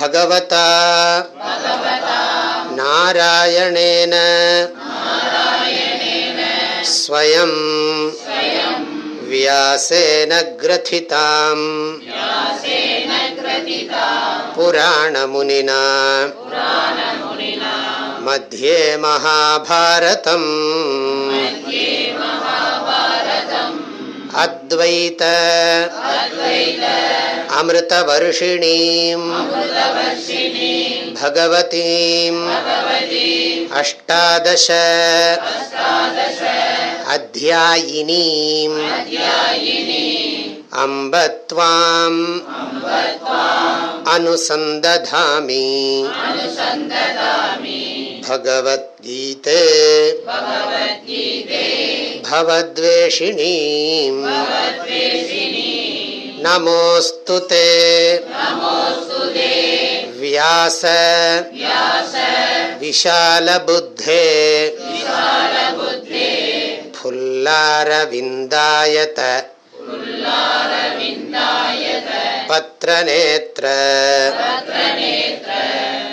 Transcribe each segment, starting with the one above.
भगवता। नारायणेन। स्वयं। व्यासेन ग्रथिताम्। पुराणमुनिना। मध्ये महाभारतम्। अद्वैत। अमृतवर्षिणीम्। भगवतीम्। अष्टादश। अध्यायिनीम् अम्ब त्वाम् अनुसन्दधामि भगवद्गीते भवद्वेषिणीम् नमोऽस्तु ते व्यास विशालबुद्धे फुल्लारविन्दायत पत्रनेत्र।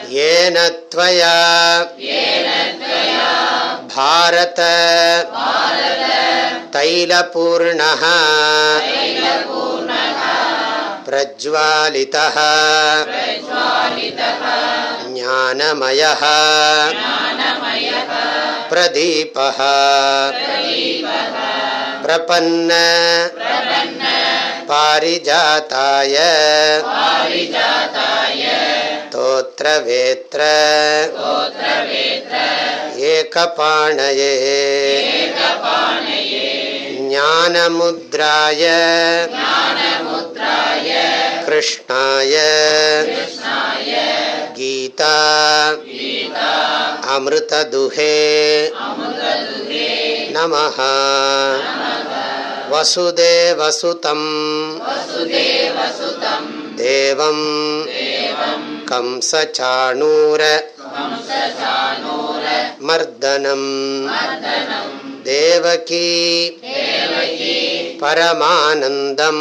येन त्वया। भारत। तैलपूर्णः। प्रज्वालितः। ज्ञानमयः। प्रदीपः प्रपन्न। पारिजाताय। तोत्रवेत्र एकपाणये। ज्ञानमुद्राय। कृष्णाय। गीता। अमृतदुहे। नमः। वसुदेवसुतं देवं कंसचाणूर। मर्दनं देवकी। परमानन्दं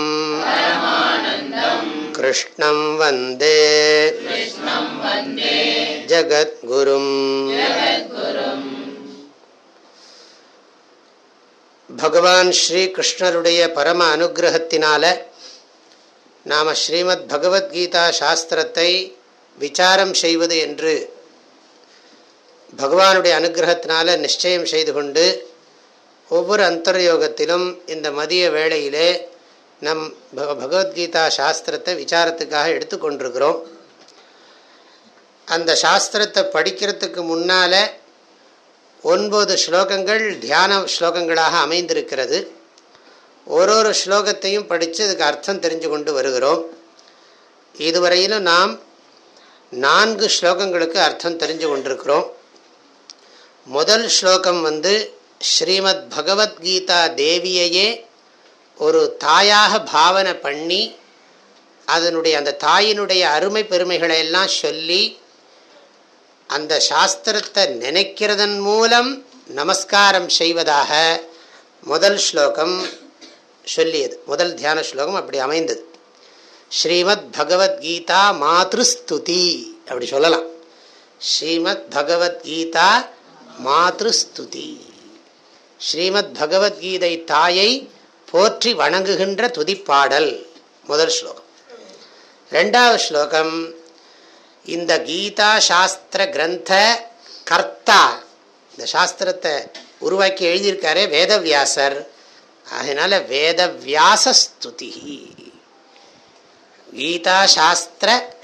कृष्णं वन्दे ஜகத்குரும் பகவான் ஸ்ரீ கிருஷ்ணருடைய பரம அனுகிரகத்தினால நாம் ஸ்ரீமத் பகவத்கீதா சாஸ்திரத்தை விசாரம் செய்வது என்று பகவானுடைய அனுகிரகத்தினால நிச்சயம் செய்து கொண்டு ஒவ்வொரு அந்தர்யோகத்திலும் இந்த மதிய வேளையிலே நம் பகவத்கீதா சாஸ்திரத்தை விசாரத்துக்காக எடுத்துக்கொண்டிருக்கிறோம். அந்த சாஸ்திரத்தை படிக்கிறதுக்கு முன்னால் ஒன்பது ஸ்லோகங்கள் தியான ஸ்லோகங்களாக அமைந்திருக்கிறது. ஒரு ஒரு ஸ்லோகத்தையும் படித்து அதுக்கு அர்த்தம் தெரிஞ்சு கொண்டு வருகிறோம். இதுவரையிலும் நாம் நான்கு ஸ்லோகங்களுக்கு அர்த்தம் தெரிஞ்சு கொண்டிருக்கிறோம். முதல் ஸ்லோகம் வந்து ஸ்ரீமத் பகவத்கீதா தேவியையே ஒரு தாயாக பாவனை பண்ணி அதனுடைய அந்த தாயினுடைய அருமை பெருமைகளை எல்லாம் சொல்லி அந்த சாஸ்திரத்தை நினைக்கிறதன் மூலம் நமஸ்காரம் செய்வதாக முதல் ஸ்லோகம் சொல்லியது. முதல் தியான ஸ்லோகம் அப்படி அமைந்தது. ஸ்ரீமத் பகவத்கீதா மாத்ருஸ்துதி அப்படி சொல்லலாம். ஸ்ரீமத் பகவத்கீதா மாத்ருஸ்துதி. ஸ்ரீமத் பகவத்கீதை தாயை போற்றி வணங்குகின்ற துதிப்பாடல். முதல் ஸ்லோகம். ரெண்டாவது ஸ்லோகம். இந்த கீதா சாஸ்திர கிரந்த கர்த்தா. இந்த சாஸ்திரத்தை உருவாக்கி எழுதியிருக்காரே வேதவியாசர். அதனால வேதவியாசஸ்துதி. கீதா சாஸ்திர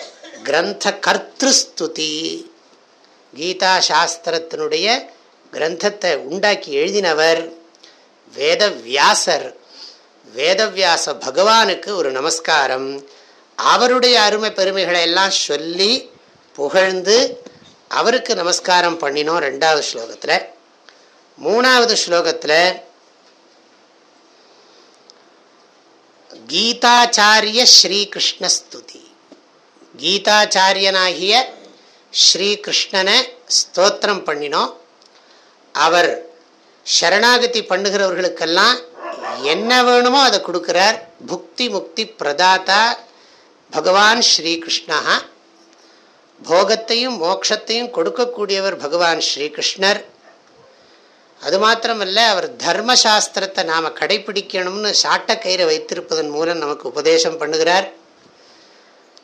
கிரந்த கர்த்திருஸ்துதி கீதா சாஸ்திரத்தினுடைய கிரந்தத்தை உண்டாக்கி எழுதினவர் வேதவியாசர். வேதவியாச பகவானுக்கு ஒரு நமஸ்காரம். அவருடைய அருமை பெருமைகளை எல்லாம் சொல்லி புகழ்ந்து அவருக்கு நமஸ்காரம் பண்ணினோம் ரெண்டாவது ஸ்லோகத்தில். மூணாவது ஸ்லோகத்தில் கீதாச்சாரிய ஸ்ரீகிருஷ்ணஸ்துதி கீதாச்சாரியனாகிய ஸ்ரீகிருஷ்ணனை ஸ்தோத்திரம் பண்ணினோம். அவர் சரணாகதி பண்ணுகிறவர்களுக்கெல்லாம் என்ன வேணுமோ அதை கொடுக்குறார். புக்தி முக்தி பிரதாத்தா பகவான் ஸ்ரீகிருஷ்ணா. போகத்தையும் மோட்சத்தையும் கொடுக்கக்கூடியவர் பகவான் ஸ்ரீகிருஷ்ணர். அது மாத்திரமல்ல அவர் தர்மசாஸ்திரத்தை நாம் கடைபிடிக்கணும்னு சாட்டக்கயிறை வைத்திருப்பதன் மூலம் நமக்கு உபதேசம் பண்ணுகிறார்.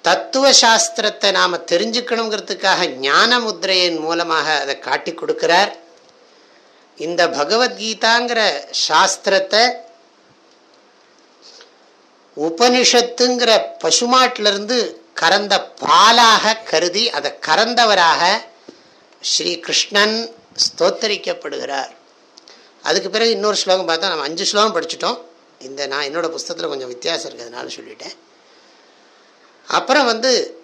தத்துவ சாஸ்திரத்தை நாம் தெரிஞ்சுக்கணுங்கிறதுக்காக ஞான முத்திரையின் மூலமாக அதை காட்டி கொடுக்கிறார். இந்த பகவத்கீதாங்கிற சாஸ்திரத்தை உபனிஷத்துங்கிற பசுமாட்டிலிருந்து கறந்த பாலாக கருதி அதை கறந்தவராக ஸ்ரீ கிருஷ்ணன் ஸ்தோத்தரிக்கப்படுகிறார். அதுக்கு பிறகு இன்னொரு ஸ்லோகம் பார்த்தா நம்ம அஞ்சு ஸ்லோகம் படிச்சுட்டோம். இந்த நான் என்னோட புஸ்தகத்தில் கொஞ்சம் வித்தியாசம் இருக்கிறதுனால சொல்லிட்டேன். அப்புறம் வந்து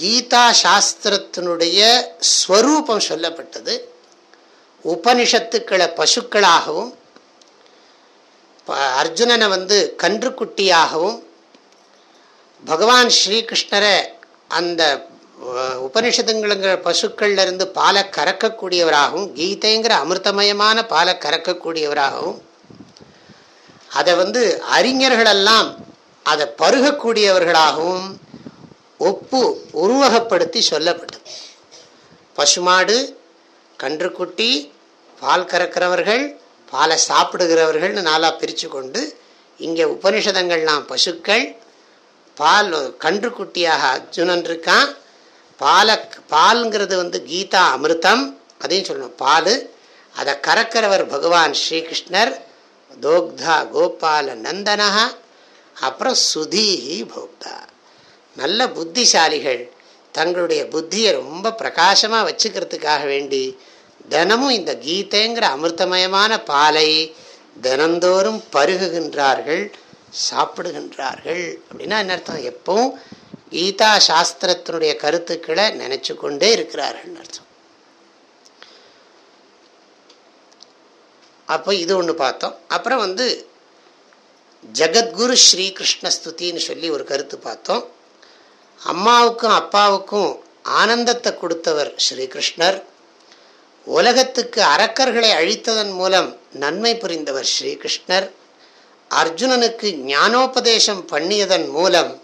கீதா சாஸ்திரத்தினுடைய ஸ்வரூபம் சொல்லப்பட்டது. உபனிஷத்துக்களை பசுக்களாகவும் அர்ஜுனனை வந்து கன்றுக்குட்டியாகவும் பகவான் ஸ்ரீகிருஷ்ணரை அந்த உபனிஷத்துங்கிற பசுக்கள்லேருந்து பாலை கறக்கக்கூடியவராகவும் கீதைங்கிற அமிர்தமயமான பாலை கறக்கக்கூடியவராகவும் அதை வந்து அறிஞர்களெல்லாம் அதை பருகக்கூடியவர்களாகவும் ஒப்பு உருவகப்படுத்தி சொல்லப்பட்டது. பசுமாடு கன்றுக்குட்டி பால் கறக்கிறவர்கள் பாலை சாப்பிடுகிறவர்கள்னு நாளாக பிரித்து கொண்டு இங்கே உபனிஷதங்கள்லாம் பசுக்கள் பால் கன்றுக்குட்டியாக அர்ஜுனன் இருக்கான். பாலை பால்ங்கிறது வந்து கீதா அமிர்தம் அதையும் சொல்லணும். பால் அதை கறக்கிறவர் பகவான் ஸ்ரீகிருஷ்ணர் தோக்தா கோபால நந்தனஹா அப்புறம் சுதீஹி போக்தா. நல்ல புத்திசாலிகள். தங்களுடைய புத்தியை ரொம்ப பிரகாசமாக வச்சுக்கிறதுக்காக வேண்டி தினமும் இந்த கீதைங்கிற அமிர்தமயமான பாலை தினந்தோறும் பருகுகின்றார்கள் சாப்பிடுகின்றார்கள் அப்படின்னா என்ன அர்த்தம்? எப்பவும் கீதா சாஸ்திரத்தினுடைய கருத்துக்களை நினைச்சு கொண்டே இருக்கிறார்கள் அர்த்தம். அப்போ இது ஒன்று பார்த்தோம். அப்புறம் வந்து ஜகத்குரு ஸ்ரீகிருஷ்ணஸ்துதின்னு சொல்லி ஒரு கருத்து பார்த்தோம். அம்மாவுக்கும் அப்பாவுக்கும் ஆனந்தத்தை கொடுத்தவர் ஸ்ரீகிருஷ்ணர். உலகத்துக்கு அரக்கர்களை அழித்ததன் மூலம் நன்மை புரிந்தவர் ஸ்ரீகிருஷ்ணர் அர்ஜுனனுக்கு ஞானோபதேசம் பண்ணியதன் மூலம்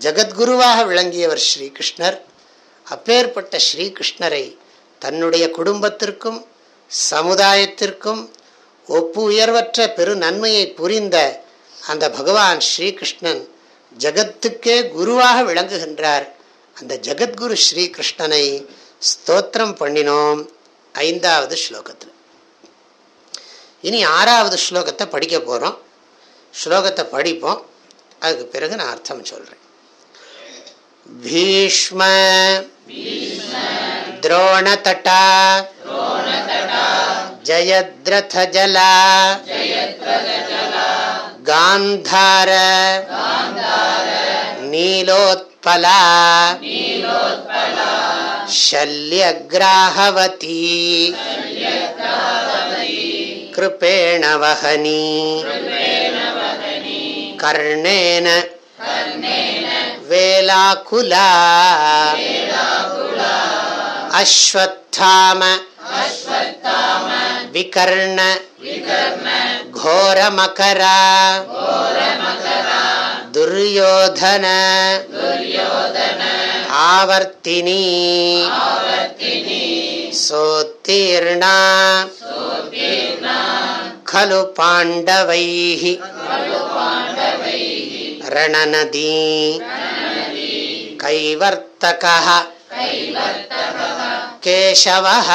ஜகத்குருவாக விளங்கியவர் ஸ்ரீகிருஷ்ணர். அப்பேற்பட்ட ஸ்ரீகிருஷ்ணரை தன்னுடைய குடும்பத்திற்கும் சமுதாயத்திற்கும் ஒப்பு உயர்வற்ற பெரு நன்மையை புரிந்த அந்த பகவான் ஸ்ரீகிருஷ்ணன் ஜகத்துக்கே குருவாக விளங்குகின்றார். அந்த ஜகத்குரு ஸ்ரீகிருஷ்ணனை ஸ்தோத்திரம் பண்ணினோம். ஐந்தாவது ஸ்லோகத்தில் இனி ஆறாவது ஸ்லோகத்தை படிக்க போகிறோம் ஸ்லோகத்தை படிப்போம் அதுக்கு பிறகு நான் அர்த்தம் சொல்கிறேன் भीष्म द्रोणतटा जयद्रथजला गान्धार नीलोत्पला शल्यग्राहवती। कृपेण वहनी। कर्णेन वेलाकुला। अश्वत्थाम। विकर्ण। घोरमकरा। दुर्योधन आवर्तिनी सोत्तीर्णा खलु पाण्डवैः रणनदी कैवर्तकः கேசவः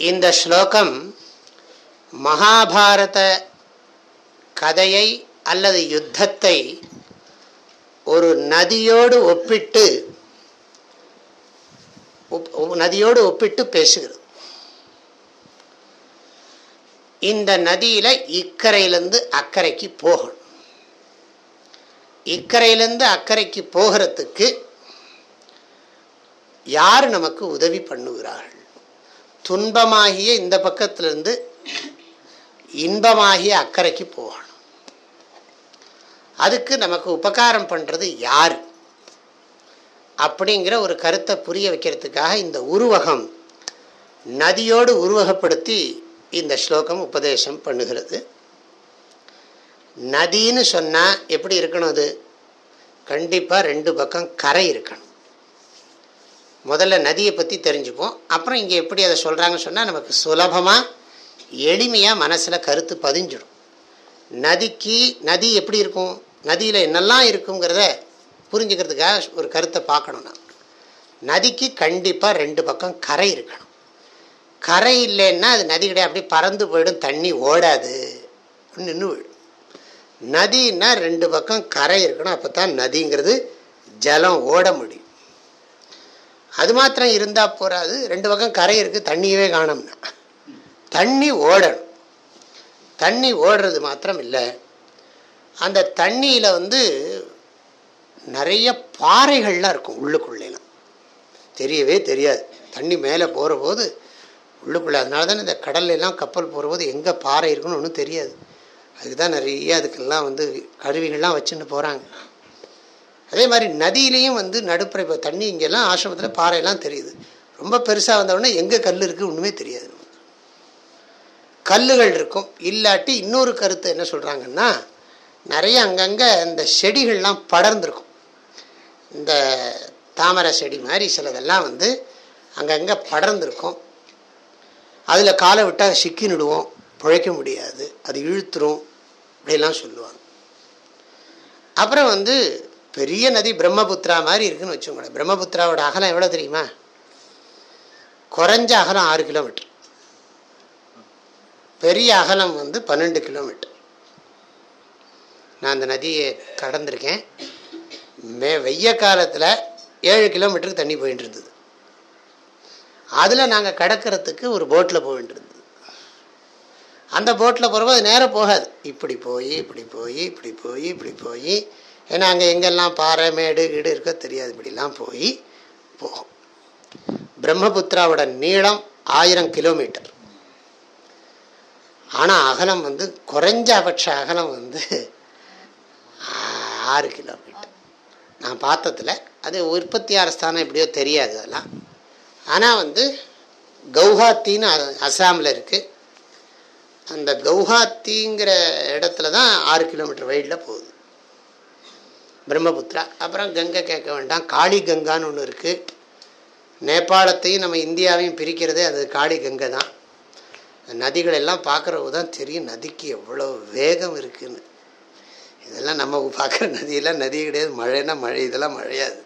இந்த ஸ்லோகம் மகாபாரத கதையை அல்லது யுத்தத்தை ஒரு நதியோடு ஒப்பிட்டு நதியோடு ஒப்பிட்டு பேசுகிறது. இந்த நதியில் இக்கரையிலேருந்து அக்கறைக்கு போகணும். இக்கரையிலேருந்து அக்கறைக்கு போகிறதுக்கு யார் நமக்கு உதவி பண்ணுகிறார்கள்? துன்பமாகிய இந்த பக்கத்திலிருந்து இன்பமாகிய அக்கறைக்கு போகணும். அதுக்கு நமக்கு உபகாரம் பண்ணுறது யார்? அப்படிங்கிற ஒரு கருத்தை புரிய வைக்கிறதுக்காக இந்த உருவகம் நதியோடு உருவகப்படுத்தி இந்த ஸ்லோகம் உபதேசம் பண்ணுகிறது. நதின்னு சொன்னால் எப்படி இருக்கணும் அது? கண்டிப்பாக ரெண்டு பக்கம் கரை இருக்கணும். முதல்ல நதியை பற்றி தெரிஞ்சுப்போம். அப்புறம் இங்கே எப்படி அதை சொல்கிறாங்கன்னு சொன்னால் நமக்கு சுலபமாக எளிமையாக மனசில் கருத்து பதிஞ்சிடும். நதிக்கு நதி எப்படி இருக்கும்? நதியில் என்னெல்லாம் இருக்குங்கிறத புரிஞ்சுக்கிறதுக்காக ஒரு கருத்தை பார்க்கணும் நான். நதிக்கு கண்டிப்பாக ரெண்டு பக்கம் கரை இருக்கணும். கரை இல்லைன்னா அது நதி கிடையாது. அப்படியே பறந்து போயிடும். தண்ணி ஓடாது. நின்று போயிடும். நதின்னா ரெண்டு பக்கம் கரை இருக்கணும். அப்போ தான் நதிங்கிறது ஜலம் ஓட முடியும். அது மாத்திரம் இருந்தால் போகாது ரெண்டு பக்கம் கரை இருக்குது தண்ணியவே காணோம்னா. தண்ணி ஓடணும். தண்ணி ஓடுறது மாத்திரம் இல்லை. அந்த தண்ணியில் வந்து நிறைய பாறைகள்லாம் இருக்கும் உள்ளுக்குள்ளேலாம். தெரியவே தெரியாது. தண்ணி மேலே போகிற போது உள்ளுக்குள்ளே அதனால தான் இந்த கடல்லாம் கப்பல் போகிற போது எங்கே பாறை இருக்குன்னு ஒன்றும் தெரியாது. அதுக்கு தான் நிறைய அதுக்கெல்லாம் வந்து கருவிகள்லாம் வச்சுன்னு போகிறாங்க அதே மாதிரி நதியிலையும் வந்து நடுப்புற இப்போ தண்ணி இங்கெல்லாம் ஆசிரமத்தில் பாறையெல்லாம் தெரியுது. ரொம்ப பெருசாக வந்தவுடனே எங்கே கல் இருக்குது ஒன்றுமே தெரியாது கல்லுகள் இருக்கும். இல்லாட்டி இன்னொரு கருத்து என்ன சொல்கிறாங்கன்னா நிறைய அங்கங்கே இந்த செடிகள்லாம் படர்ந்துருக்கும். இந்த தாமரை செடி மாதிரி சிலதெல்லாம் வந்து அங்கங்கே படர்ந்துருக்கும். அதில் காலை விட்டால் சிக்கினுடுவோம் பிழைக்க முடியாது அது இழுத்துரும் அப்படிலாம் சொல்லுவாங்க. அப்புறம் வந்து பெரிய நதி பிரம்மபுத்திரா மாதிரி இருக்குன்னு வச்சுக்கோங்களேன். பிரம்மபுத்திராவோட அகலம் எவ்வளோ தெரியுமா? குறைஞ்ச அகலம் ஆறு கிலோமீட்டர் பெரிய அகலம் வந்து பன்னெண்டு கிலோமீட்டர் நான் அந்த நதியை கடந்திருக்கேன். மே வெய்ய காலத்தில் ஏழு கிலோமீட்டருக்கு தண்ணி போயிட்டு இருந்தது அதில் நாங்கள் கடக்கிறதுக்கு ஒரு போட்டில் போயிட்டு இருந்தது அந்த போட்டில் போகிறப்போ அது நேரம் போகாது. இப்படி போய் இப்படி போய் இப்படி போய் இப்படி போய். ஏன்னா அங்கே எங்கெல்லாம் பாறை மேடு கீடு இருக்கோ தெரியாது. இப்படிலாம் போய் போகும். பிரம்மபுத்திராவோட நீளம் ஆயிரம் கிலோமீட்டர். ஆனால் அகலம் வந்து குறைஞ்சபட்ச அகலம் வந்து ஆறு கிலோமீட்டர். நான் பார்த்ததில் அது உற்பத்தியார ஸ்தானம் எப்படியோ தெரியாது அதெல்லாம். ஆனால் வந்து கவுஹாத்தின்னு அஸ்ஸாமில் இருக்குது அந்த கவுஹாத்திங்கிற இடத்துல தான் ஆறு கிலோமீட்டர் வைடில் போகுது. பிரம்மபுத்திரா. அப்புறம் கங்கை கேட்க வேண்டாம். காளி கங்கான்னு ஒன்று இருக்குது நேபாளத்தையும் நம்ம இந்தியாவையும் பிரிக்கிறதே அது காளி கங்கை தான். நதிகள் எல்லாம் பார்க்குறவு தான் தெரியும் நதிக்கு எவ்வளோ வேகம் இருக்குதுன்னு இதெல்லாம் நம்ம பார்க்குற நதியெல்லாம் நதி கிடையாது. மழைன்னா மழை. இதெல்லாம் மழையாது.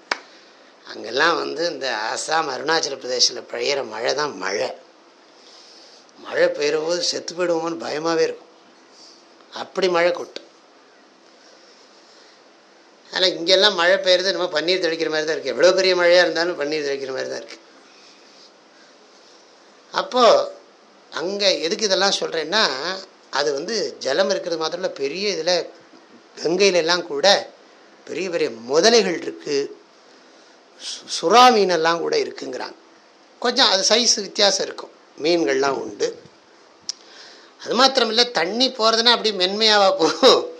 அங்கெல்லாம் வந்து இந்த அஸ்ஸாம் அருணாச்சல பிரதேசத்தில் பெய்கிற மழை தான் மழை. மழை பெய்கிற போது செத்து போயிடுவோமோன்னு பயமாகவே இருக்கும். அப்படி மழை கொட்டும். ஆனால் இங்கெல்லாம் மழை பெய்யுறது நம்ம பன்னீர் தெளிக்கிற மாதிரி தான் இருக்குது எவ்வளோ பெரிய மழையாக இருந்தாலும் பன்னீர் தெளிக்கிற மாதிரி தான் இருக்குது அப்போது அங்கே எதுக்கு இதெல்லாம் சொல்கிறேன்னா அது வந்து ஜலம் இருக்கிறது மாத்திரம் இல்லை பெரிய இதில் கங்கையிலெல்லாம் கூட பெரிய பெரிய முதலைகள் இருக்குது சுறா மீனெல்லாம் கூட இருக்குங்கிறாங்க. கொஞ்சம் அது சைஸ் வித்தியாசம் இருக்கும். மீன்கள்லாம் உண்டு. அது மாத்திரமில்லை தண்ணி போகிறதுனா அப்படி மென்மையாக போகும்.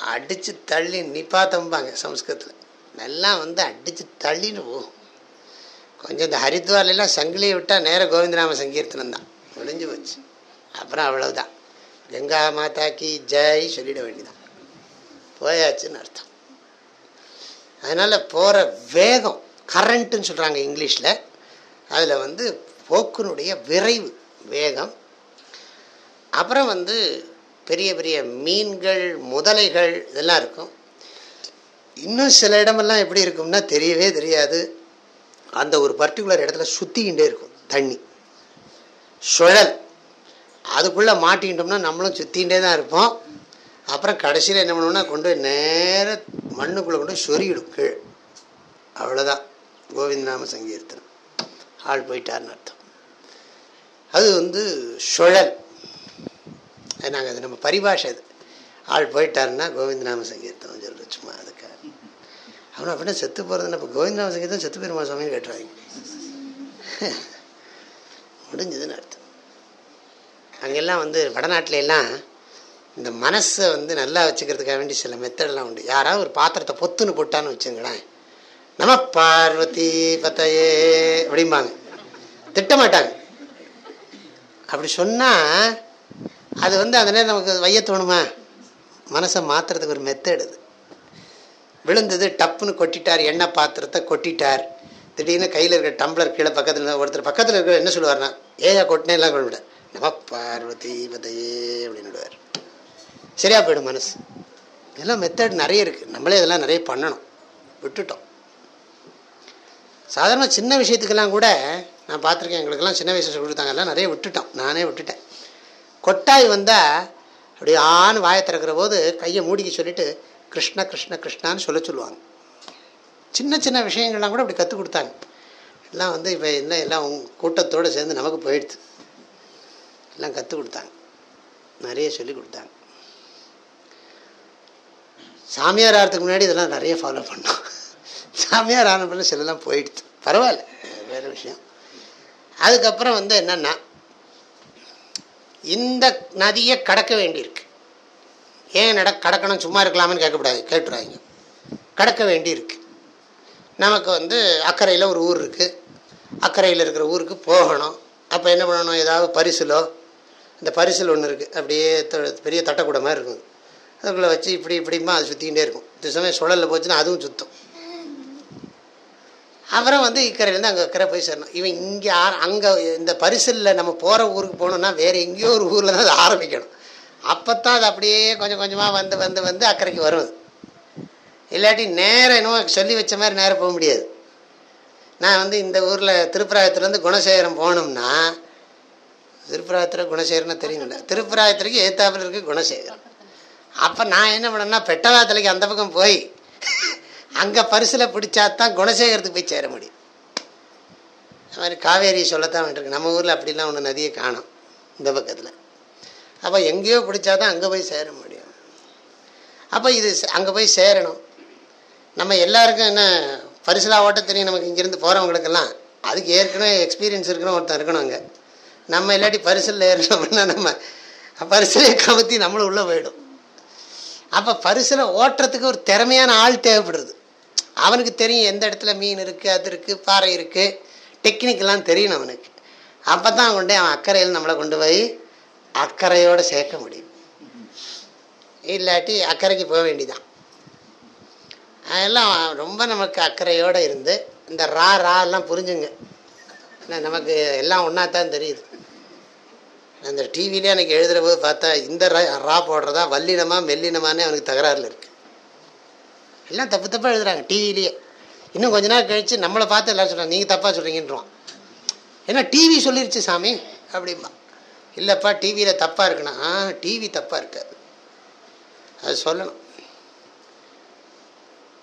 அடித்து தள்ளி நிப்பாத்தம்பாங்க சம்ஸ்கிருதத்தில். நல்லா வந்து அடித்து தள்ளின்னு போகும். கொஞ்சம் இந்த ஹரித்வார்லாம் சங்கிலியை விட்டால் நேர கோவிந்தராம சங்கீர்த்தனம் தான். முடிஞ்சு போச்சு. அப்புறம் அவ்வளவுதான். கங்கா மாதாக்கி ஜெய் சொல்லிட வேண்டியதான் போயாச்சுன்னு அர்த்தம். அதனால் போகிற வேகம் கரண்ட்டுன்னு சொல்கிறாங்க இங்கிலீஷில். அதில் வந்து போக்குனுடைய விரைவு வேகம். அப்புறம் வந்து பெரிய பெரிய மீன்கள் முதலைகள் இதெல்லாம் இருக்கும். இன்னும் சில இடமெல்லாம் எப்படி இருக்கும்னா தெரியவே தெரியாது. அந்த ஒரு பர்டிகுலர் இடத்துல சுற்றிக்கிட்டே இருக்கும் தண்ணி. சுழல். அதுக்குள்ளே மாட்டிக்கிட்டோம்னா நம்மளும் சுற்றிகிட்டே தான் இருப்போம். அப்புறம் கடைசியில் என்ன பண்ணுவோம்னா கொண்டு போய் நேர மண்ணுக்குள்ளே கொண்டு போய் சொருகிடும் கீழே. அவ்வளோதான் கோவிந்தநாம சங்கீர்த்தனம். ஆள் போயிட்டார்னு அர்த்தம். அது வந்து சுழல். அது நாங்கள் அது நம்ம பரிபாஷை அது. ஆள் போயிட்டாருன்னா கோவிந்தநாம சங்கீர்த்தம் சொல்ற சும்மா அதுக்காக. அவனை அப்படின்னா செத்து போகிறதுன்னு இப்போ கோவிந்தநாம சங்கீதம் செத்து பெருமா சுவாமின்னு கேட்டுறாங்க. முடிஞ்சதுன்னு அர்த்தம். அங்கெல்லாம் வந்து வடநாட்டுல எல்லாம் இந்த மனசை வந்து நல்லா வச்சுக்கிறதுக்காக வேண்டி சில மெத்தடெல்லாம் உண்டு. யாராவது ஒரு பாத்திரத்தை பொத்துன்னு போட்டான்னு வச்சுங்களேன். நம பார்வதி பத்தையே அப்படிம்பாங்க. திட்டமாட்டாங்க. அப்படி சொன்னால் அது வந்து அந்த நேரம் நமக்கு வைய தோணுமா? மனசை மாற்றுறதுக்கு ஒரு மெத்தட் அது. விழுந்தது டப்புன்னு கொட்டிட்டார் எண்ணெய் பாத்திரத்தை கொட்டிட்டார். திடீர்னு கையில் இருக்கிற டம்ளர் கீழே பக்கத்தில் ஒருத்தர் பக்கத்தில் இருக்கிற என்ன சொல்லுவார்னா ஏயா கொட்டினே எல்லாம் கொண்டு விட நம பார்வதி பதையே அப்படின்னு விடுவார் சரியாக போயிடும் மனசு. இதெல்லாம் மெத்தட் நிறைய இருக்குது நம்மளே இதெல்லாம் நிறைய பண்ணணும். விட்டுட்டோம். சாதாரண சின்ன விஷயத்துக்கெல்லாம் கூட நான் பார்த்துருக்கேன் எங்களுக்கெல்லாம் சின்ன வயசு சொல்லி கொடுத்தாங்க. எல்லாம் நிறைய விட்டுட்டோம். நானே விட்டுட்டேன். கொட்டாய் வந்தால் அப்படி ஆன்னு வாயை திறக்கிற போது கையை மூடிக்க சொல்லிட்டு கிருஷ்ண கிருஷ்ண கிருஷ்ணான்னு சொல்ல சொல்லுவாங்க. சின்ன சின்ன விஷயங்கள்லாம் கூட அப்படி கற்றுக் கொடுத்தாங்க. எல்லாம் வந்து இப்போ என்ன எல்லாம் கூட்டத்தோடு சேர்ந்து நமக்கு போயிடுது எல்லாம் கற்றுக் கொடுத்தாங்க. நிறைய சொல்லி கொடுத்தாங்க. சாமியார் ஆகிறதுக்கு முன்னாடி இதெல்லாம் நிறைய ஃபாலோ பண்ணோம். சாமியார் ஆன பிள்ளை சிலலாம் போயிடுச்சு. பரவாயில்ல வேறு விஷயம். அதுக்கப்புறம் வந்து என்னென்னா இந்த நதியை கடக்க வேண்டியிருக்கு. ஏன் நட கடக்கணும் சும்மா இருக்கலாமான்னு கேட்கக்கூடாது கேட்டுறாங்க கடக்க வேண்டியிருக்கு. நமக்கு வந்து அக்கறையில் ஒரு ஊர் இருக்குது அக்கறையில் இருக்கிற ஊருக்கு போகணும். அப்போ என்ன பண்ணணும்? ஏதாவது பரிசிலோ இந்த பரிசில் ஒன்று இருக்குது அப்படியே த- பெரிய தட்டக்கூட மாதிரி இருக்கும். அதுக்குள்ளே வச்சு இப்படி இப்படிமா அது சுற்றிக்கிட்டே இருக்கும். இந்த சமயம் சுழலில் போச்சுன்னா அதுவும் சுத்தம். அப்புறம் வந்து இக்கரையிலேருந்து அங்கே இக்கரை போய் சேரணும். இவன் இங்கே அங்கே இந்த பரிசலில் நம்ம போகிற ஊருக்கு போகணுன்னா வேறு எங்கேயோ ஒரு ஊரில் தான் அது ஆரம்பிக்கணும். அப்போ தான் அது அப்படியே கொஞ்சம் கொஞ்சமாக வந்து வந்து வந்து அக்கறைக்கு வரும் இல்லாட்டி நேரம் என்னமோ சொல்லி வச்ச மாதிரி நேரம் போக முடியாது. நான் வந்து இந்த ஊரில் திருப்பராயத்துலேருந்து குணசேகரம் போகணும்னா திருப்பராயத்தில் குணசேகரன்னு தெரியும்ல. திருப்பராயத்திற்கு ஏத்தாப்பில் இருக்குது குணசேகரம். அப்போ நான் என்ன பண்ணேன்னா பெட்டவாத்தலைக்கு அந்த பக்கம் போய் அங்கே பரிசில் பிடிச்சா தான் குணசேகரத்துக்கு போய் சேர முடியும். அது மாதிரி காவேரி சொல்லத்தான் வேண்டியிருக்கு நம்ம ஊரில் அப்படிலாம் ஒன்று நதியை காணும் இந்த பக்கத்தில். அப்போ எங்கேயோ பிடிச்சா தான் அங்கே போய் சேர முடியும். அப்போ இது அங்கே போய் சேரணும். நம்ம எல்லாருக்கும் என்ன பரிசலாக ஓட்ட தெரியும் நமக்கு இங்கேருந்து போகிறவங்களுக்கெல்லாம் அதுக்கு ஏற்கனவே எக்ஸ்பீரியன்ஸ் இருக்கணும் ஒருத்தன் இருக்கணும் அங்கே. நம்ம இல்லாட்டி பரிசலில் ஏறணும்னா நம்ம பரிசலையை கமுத்தி நம்மளும் உள்ளே போயிடும். அப்போ பரிசில் ஓட்டுறதுக்கு ஒரு திறமையான ஆள் தேவைப்படுறது. அவனுக்கு தெரியும் எந்த இடத்துல மீன் இருக்குது அது இருக்குது பாறை இருக்குது டெக்னிக்கெல்லாம் தெரியும் அவனுக்கு. அப்போ தான் கொண்டு அவன் அக்கறையில் நம்மளை கொண்டு போய் அக்கறையோடு சேர்க்க முடியும். இல்லாட்டி அக்கறைக்கு போக வேண்டிதான் அதெல்லாம் ரொம்ப நமக்கு அக்கறையோடு இருந்து இந்த ரா ரா எல்லாம் புரிஞ்சுங்க. நமக்கு எல்லாம் ஒன்றா தான் தெரியுது. அந்த டிவிலே எனக்கு எழுதுகிற போது பார்த்தா இந்த ரா ரா போடுறதா வல்லினமா மெல்லினமானே அவனுக்கு தகராறில் இருக்குது எல்லாம் தப்பு தப்பாக எழுதுகிறாங்க டிவிலேயே இன்னும் கொஞ்ச நாள் கழித்து நம்மளை பார்த்து எல்லாரும் சொல்கிறாங்க நீங்கள் தப்பாக சொல்கிறீங்கன்றான் ஏன்னா டிவி சொல்லிருச்சு சாமி அப்படிம்பா. இல்லைப்பா டிவியில் தப்பாக இருக்குன்னா ஆ டிவி தப்பாக இருக்காது. அது சொல்லணும்.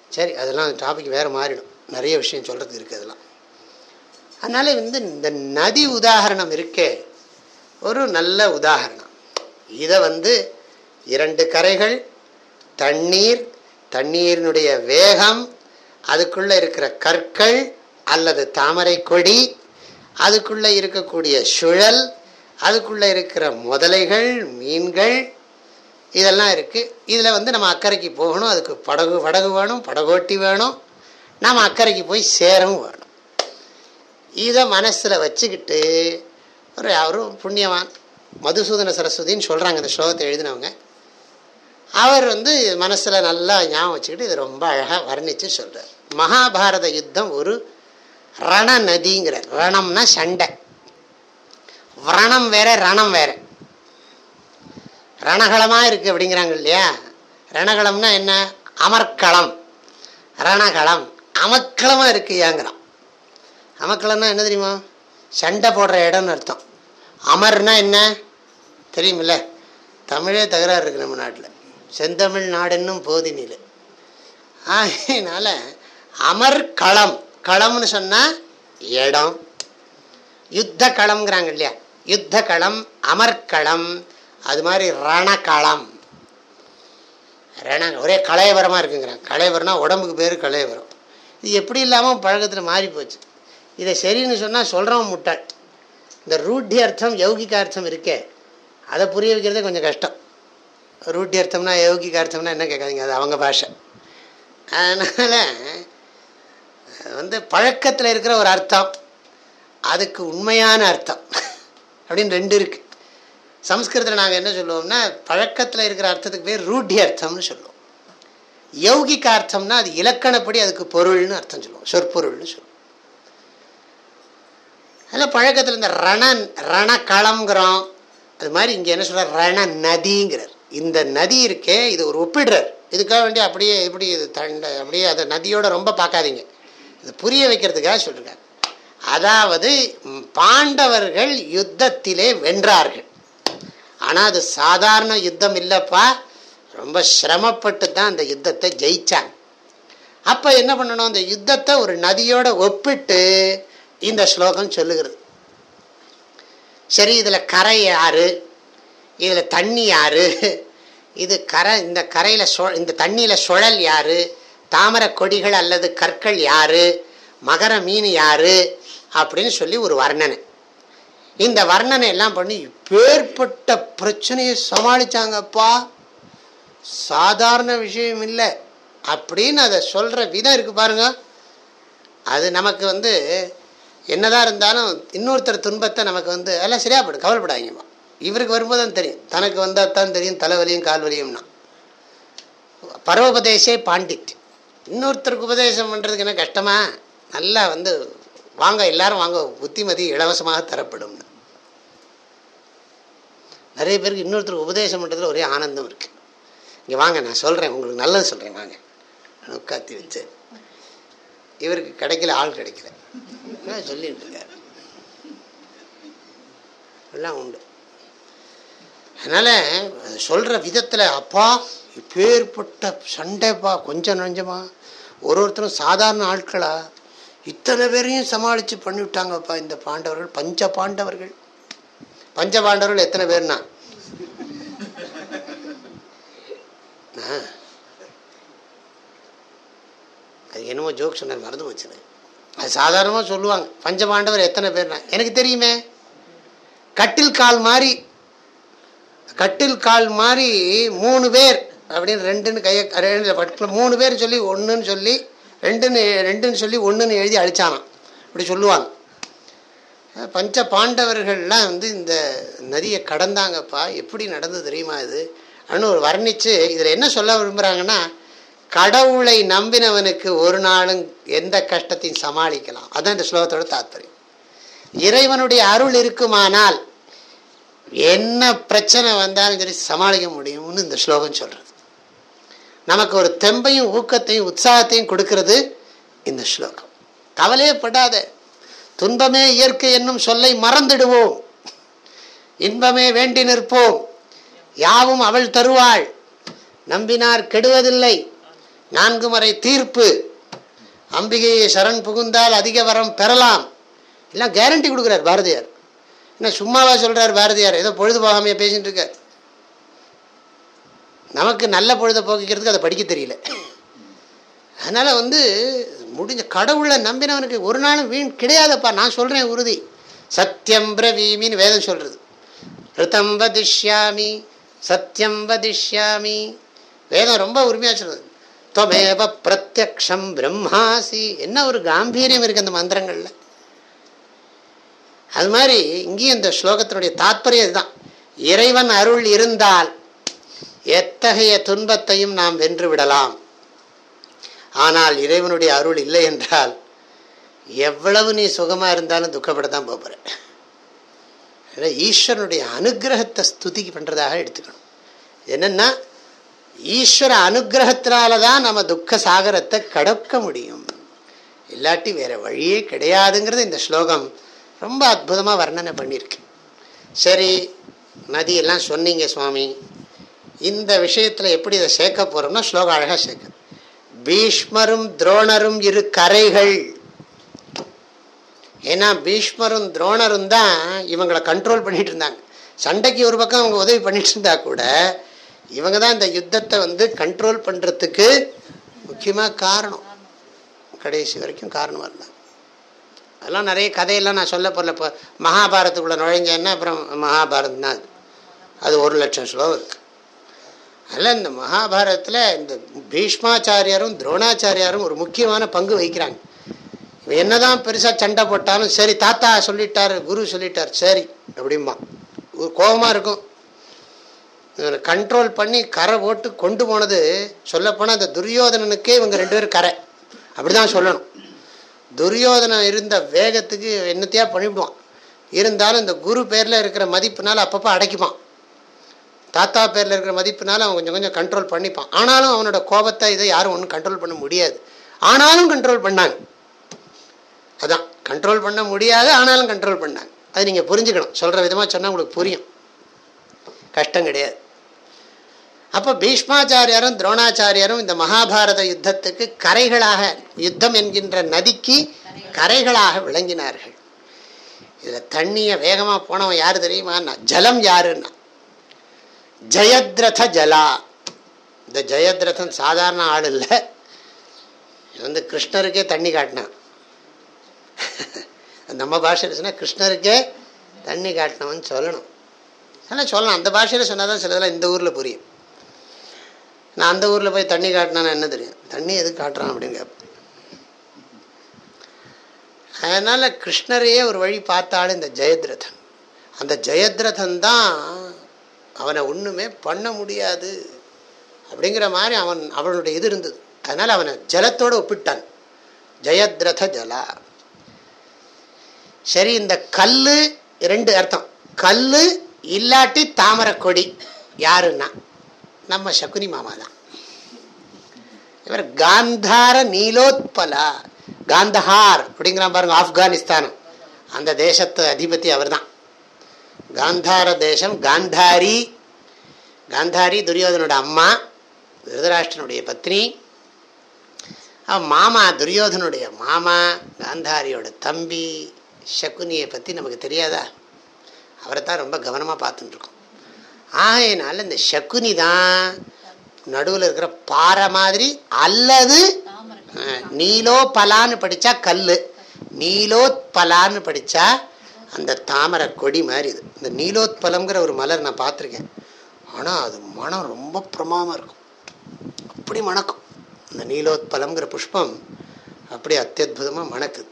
சரி அதெல்லாம் டாபிக் வேறு மாறிடும். நிறைய விஷயம் சொல்கிறதுக்கு இருக்குது அதெல்லாம். அதனால் வந்து இந்த நதி உதாரணம் இருக்கே. ஒரு நல்ல உதாரணம். இதை வந்து இரண்டு கரைகள் தண்ணீர் தண்ணீரினுடைய வேகம் அதுக்குள்ளே இருக்கிற கற்கள் அல்லது தாமரை கொடி அதுக்குள்ளே இருக்கக்கூடிய சுழல் அதுக்குள்ளே இருக்கிற முதலைகள் மீன்கள் இதெல்லாம் இருக்குது இதில் வந்து நம்ம அக்கறைக்கு போகணும். அதுக்கு படகு படகு வேணும் படகோட்டி வேணும். நாம் அக்கறைக்கு போய் சேரவும் வேணும். இதை மனசில் வச்சுக்கிட்டு அவர் ஒரு புண்ணியவான் மதுசூதன சரஸ்வதின்னு சொல்கிறாங்க இந்த ஸ்லோகத்தை எழுதினவங்க. அவர் வந்து மனசில் நல்லா ஞாபகம் வச்சுக்கிட்டு இது ரொம்ப அழகாக வர்ணித்து சொல்கிறார் மகாபாரத யுத்தம் ஒரு ரண நதிங்கிறார் ரணம்னா சண்டை. விரணம் வேற ரணம் வேற. ரணகலமாக இருக்குது அப்படிங்கிறாங்க இல்லையா? ரணகலம்னா என்ன? அமர்க்களம். ரணகலம். அமக்களமாக இருக்குது ஏங்கிறான் அமக்களம்னா என்ன தெரியுமா? சண்டை போடுற இடம்னு அர்த்தம். அமர்னா என்ன? தெரியுமில்ல. தமிழே தகராறு இருக்குது நம்ம நாட்டில். செந்தமிழ் நாடுன்னும் போதினில் அதனால் அமர் களம். களம்னு சொன்னால் இடம். யுத்த களம்ங்கிறாங்க இல்லையா? யுத்த களம் அமர்க்களம் அது மாதிரி ரணக்களம் ரண ஒரே கலையவரமாக இருக்குங்கிறாங்க. கலையவரம்னா உடம்புக்கு பேர் கலையவரம் இது எப்படி இல்லாமல் பழக்கத்தில் மாறி போச்சு இதை சரின்னு சொன்னால் சொல்கிறவன் முட்டாள். இந்த ரூட்டி அர்த்தம் யௌகிக அர்த்தம் இருக்கே அதை புரிய வைக்கிறதே கொஞ்சம் கஷ்டம். ரூட்டி அர்த்தம்னா யௌகிக அர்த்தம்னா என்ன கேட்காதீங்க அது அவங்க பாஷை. அதனால் வந்து பழக்கத்தில் இருக்கிற ஒரு அர்த்தம் அதுக்கு உண்மையான அர்த்தம் அப்படின்னு ரெண்டு இருக்குது சம்ஸ்கிருதத்தில் நாங்கள் என்ன சொல்லுவோம்னா பழக்கத்தில் இருக்கிற அர்த்தத்துக்கு பேர் ரூட்டி அர்த்தம்னு சொல்லுவோம். யௌகிக அர்த்தம்னா அது இலக்கணப்படி அதுக்கு பொருள்னு அர்த்தம் சொல்லுவோம் சொற்பொருள்னு சொல்லுவோம். அதில் பழக்கத்தில் இந்த ரண ரணக்களம்ங்கிறோம். அது மாதிரி இங்கே என்ன சொல்கிறார் ரண நதிங்கிறார். இந்த நதி இருக்கே இது ஒரு ஒப்பிடுறார். இதுக்காக வேண்டிய அப்படியே எப்படி இது தண்டை அப்படியே அதை நதியோடு ரொம்ப பார்க்காதீங்க. இது புரிய வைக்கிறதுக்காக சொல்லியிருக்காரு அதாவது பாண்டவர்கள் யுத்தத்திலே வென்றார்கள். ஆனால் அது சாதாரண யுத்தம் இல்லைப்பா. ரொம்ப சிரமப்பட்டு தான் அந்த யுத்தத்தை ஜெயித்தாங்க அப்போ என்ன பண்ணணும்? அந்த யுத்தத்தை ஒரு நதியோட ஒப்பிட்டு இந்த ஸ்லோகம் சொல்லுகிறது. சரி இதில் கரை யாரு? இதில் தண்ணி யாரு? இது கரை இந்த கரையில் சொ இந்த தண்ணியில் சுழல் யாரு? தாமரை கொடிகள் அல்லது கற்கள் யாரு? மகர மீன் யாரு? அப்படின்னு சொல்லி ஒரு வர்ணனை. இந்த வர்ணனை எல்லாம் பண்ணி பேர்பட்ட பிரச்சனையை சமாளித்தாங்கப்பா சாதாரண விஷயம் இல்லை. அப்படின்னு அதை சொல்கிற விதம் இருக்குது பாருங்க. அது நமக்கு வந்து என்னதான் இருந்தாலும் இன்னொருத்தர் துன்பத்தை நமக்கு வந்து எல்லாம் சரியாக போடும் கவலைப்படாதீங்கம்மா இவருக்கு வரும்போது தான் தெரியும். தனக்கு வந்தால் தான் தெரியும். தலைவலியும் கால்வலியும்னா. பரோபதேசே பாண்டித். இன்னொருத்தருக்கு உபதேசம் பண்ணுறதுக்கு என்ன கஷ்டமாக நல்லா வந்து வாங்க எல்லாரும் வாங்க. புத்திமதி இலவசமாக தரப்படும். நிறைய பேருக்கு இன்னொருத்தருக்கு உபதேசம் பண்ணுறதுல ஒரே ஆனந்தம் இருக்குது இங்கே வாங்க நான் சொல்கிறேன் உங்களுக்கு நல்லது சொல்கிறேன் வாங்க. உட்காத்தி வச்சு. இவருக்கு கிடைக்கல ஆள் கிடைக்கல. சொல்லிட்டு எல்லாம் உண்டு. அதனால் அது சொல்கிற விதத்தில் அப்பா இப்பேற்பட்ட சண்டைப்பா கொஞ்சம் நஞ்சமா? ஒரு ஒருத்தரும் சாதாரண ஆட்களா? இத்தனை பேரையும் சமாளித்து பண்ணிவிட்டாங்கப்பா இந்த பாண்டவர்கள் பஞ்ச பாண்டவர்கள். பஞ்ச பாண்டவர்கள் எத்தனை பேர்னா? அது என்னமோ ஜோக் சொன்னார் மறந்து வச்சுனேன் அது சாதாரணமாக சொல்லுவாங்க. பஞ்சபாண்டவர் எத்தனை பேர்னா? எனக்கு தெரியுமே. கட்டில் கால் மாதிரி கட்டில் கால் மாதிரி மூணு பேர் அப்படின்னு ரெண்டுன்னு கையை ரெண்டு மூணு பேர் சொல்லி ஒன்றுன்னு சொல்லி ரெண்டுன்னு ரெண்டுன்னு சொல்லி ஒன்றுன்னு எழுதி அழிச்சானான் இப்படி சொல்லுவாங்க. பஞ்ச பாண்டவர்கள்லாம் வந்து இந்த நதியை கடந்தாங்கப்பா. எப்படி நடந்தது தெரியுமா இது? அப்படின்னு ஒரு வர்ணித்து இதில் என்ன சொல்ல விரும்புகிறாங்கன்னா கடவுளை நம்பினவனுக்கு ஒரு நாளும் எந்த கஷ்டத்தையும் சமாளிக்கலாம். அதுதான் இந்த ஸ்லோகத்தோட தாத்பரியம். இறைவனுடைய அருள் இருக்குமானால் என்ன பிரச்சனை வந்தாலும் சரி சமாளிக்க முடியும்னு இந்த ஸ்லோகம் சொல்கிறது நமக்கு ஒரு தெம்பையும் ஊக்கத்தையும் உற்சாகத்தையும் கொடுக்கறது இந்த ஸ்லோகம். கவலையே படாத. துன்பமே இயற்கை என்னும் சொல்லை மறந்துடுவோம். இன்பமே வேண்டி நிற்போம். யாவும் அவள் தருவாள். நம்பினார் கெடுவதில்லை. நான்கு முறை தீர்ப்பு. அம்பிகையை சரண் புகுந்தால் அதிக வரம் பெறலாம். எல்லாம் கேரண்டி கொடுக்குறார் பாரதியார். என்ன சும்மாவா சொல்கிறார் பாரதியார்? ஏதோ பொழுது போகாமையே பேசிகிட்டு இருக்கார். நமக்கு நல்ல பொழுதை போக்கிக்கிறதுக்கு அதை படிக்க தெரியல. அதனால் வந்து முடிஞ்ச கடவுளை நம்பினவனுக்கு ஒரு நாளும் வீண் கிடையாதப்பா. நான் சொல்கிறேன் உறுதி. சத்தியம் பிரவீமின்னு வேதம் சொல்கிறது ரிதம் வதிஷ்யாமி சத்தியம் வதிஷ்யாமி. வேதம் ரொம்ப உரிமையாக சொல்கிறது துவமேவ பிரத்யக்ஷம் பிரம்மாசி என்ன ஒரு காம்பீரியம் இருக்குது அந்த மந்திரங்களில்? அது மாதிரி இங்கேயும் இந்த ஸ்லோகத்தினுடைய தாத்பரியம் இதுதான். இறைவன் அருள் இருந்தால் எத்தகைய துன்பத்தையும் நாம் வென்று விடலாம். ஆனால் இறைவனுடைய அருள் இல்லை என்றால் எவ்வளவு நீ சுகமாக இருந்தாலும் துக்கப்படத்தான் போகிற ஈஸ்வரனுடைய அனுகிரகத்தை ஸ்துதிக்கு பண்ணுறதாக எடுத்துக்கணும். என்னென்னா ஈஸ்வர அனுகிரகத்தினால தான் நம்ம துக்க சாகரத்தை கடக்க முடியும். இல்லாட்டி வேற வழியே கிடையாதுங்கிறது இந்த ஸ்லோகம் ரொம்ப அற்புதமாக வர்ணனை பண்ணியிருக்கு. சரி நதியெல்லாம் சொன்னீங்க சுவாமி. இந்த விஷயத்தில் எப்படி இதை சேர்க்க போகிறோம்னா ஸ்லோகம் அழகாக சேர்க்க பீஷ்மரும் துரோணரும் இரு கரைகள். ஏன்னா பீஷ்மரும் துரோணரும் தான் இவங்களை கண்ட்ரோல் பண்ணிட்டு இருந்தாங்க. சண்டைக்கு ஒரு பக்கம் அவங்க உதவி பண்ணிட்டு இருந்தா கூட இவங்க தான் இந்த யுத்தத்தை வந்து கண்ட்ரோல் பண்ணுறதுக்கு முக்கியமாக காரணம். கடைசி வரைக்கும் காரணமாக இருந்தாங்க. அதெல்லாம் நிறைய கதையெல்லாம் நான் சொல்ல போகல இப்போ மகாபாரத்துக்குள்ளே நுழைஞ்சேன்னா அப்புறம் மகாபாரத் தான் அது. அது ஒரு லட்சம் ஸ்லோகம் இருக்குது அதில் இந்த மகாபாரதத்தில் இந்த பீஷ்மாச்சாரியாரும் துரோணாச்சாரியாரும் ஒரு முக்கியமான பங்கு வகிக்கிறாங்க. இவன் என்னதான் பெருசாக சண்டை போட்டாலும் சரி தாத்தா சொல்லிட்டார் குரு சொல்லிட்டார் சரி அப்படிம்பா ஒரு கோபமாக இருக்கும். இவரை கண்ட்ரோல் பண்ணி கரை போட்டு கொண்டு போனது சொல்லப்போனால் அந்த துரியோதனனுக்கே இவங்க ரெண்டு பேரும் கரை. அப்படி தான் சொல்லணும். துரியோதனம் இருந்த வேகத்துக்கு என்னத்தையா பண்ணிவிடுவான். இருந்தாலும் இந்த குரு பேரில் இருக்கிற மதிப்புனால அப்பப்போ அடைக்குவான் தாத்தா பேரில் இருக்கிற மதிப்புனால அவன் கொஞ்சம் கொஞ்சம் கண்ட்ரோல் பண்ணிப்பான். ஆனாலும் அவனோட கோபத்தை இதை யாரும் ஒன்றும் கண்ட்ரோல் பண்ண முடியாது. ஆனாலும் கண்ட்ரோல் பண்ணாங்க. அதான் கண்ட்ரோல் பண்ண முடியாது ஆனாலும் கண்ட்ரோல் பண்ணாங்க. அது நீங்கள் புரிஞ்சுக்கணும். சொல்கிற விதமாக சொன்னால் உங்களுக்கு புரியும். கஷ்டம் கிடையாது. அப்போ பீஷ்மாச்சாரியாரும் துரோணாச்சாரியாரும் இந்த மகாபாரத யுத்தத்துக்கு கரைகளாக யுத்தம் என்கின்ற நதிக்கு கரைகளாக விளங்கினார்கள். இதில் தண்ணியை வேகமாக போனவன் யார் தெரியுமா? ஜலம் யாருன்னா? ஜெயத்ரத ஜலா. இந்த ஜெயத்ரதன் சாதாரண ஆள் இல்லை. இது வந்து கிருஷ்ணருக்கே தண்ணி காட்டினான். நம்ம பாஷையில் சொன்னால் கிருஷ்ணருக்கே தண்ணி காட்டினவன் சொல்லணும். ஆனால் சொல்லலாம். அந்த பாஷையில் சொன்னால் தான் சிலதெல்லாம் இந்த ஊரில் புரியும். நான் அந்த ஊரில் போய் தண்ணி காட்டினான்னு என்ன தெரியும்? தண்ணி எது காட்டுறான் அப்படின்னு கேட்பேன் அதனால் கிருஷ்ணரையே ஒரு வழி பார்த்தாலும் இந்த ஜெயத்ரதன். அந்த ஜெயத்ரதன் தான் அவனை ஒன்றுமே பண்ண முடியாது அப்படிங்கிற மாதிரி அவன் அவனுடைய இது இருந்தது. அதனால் அவனை ஜலத்தோடு ஒப்பிட்டான். ஜெயத்ரத ஜலா. சரி இந்த கல் ரெண்டு அர்த்தம். கல் இல்லாட்டி தாமரை கொடி யாருன்னா? நம்ம சகுனி மாமா தான். இவர் காந்தார நீலோத்பலா காந்தஹார் அப்படிங்கிற பாருங்க ஆப்கானிஸ்தானம் அந்த தேசத்து அதிபதி அவர் தான் காந்தார தேசம் காந்தாரி. காந்தாரி துரியோதனோட அம்மா திருதராஷ்டனுடைய பத்னி. அவன் மாமா துரியோதனுடைய மாமா காந்தாரியோட தம்பி சகுனியை பற்றி நமக்கு தெரியாதா? அவரை தான் ரொம்ப கவனமாக பார்த்துட்டுருக்கோம் ஆகையினால இந்த சகுனி தான் நடுவில் இருக்கிற பாறை மாதிரி அல்லது நீலோ பலான்னு படித்தா கல் நீலோத்பலான்னு படித்தா அந்த தாமரை கொடி மாதிரி இது. இந்த நீலோத்பலம்ங்கிற ஒரு மலர் நான் பார்த்துருக்கேன். ஆனால் அது மனம் ரொம்ப பிரமாதமாக இருக்கும். அப்படி மணக்கும். இந்த நீலோத்பலம்ங்கிற புஷ்பம் அப்படி அத்தியுதமாக மணக்குது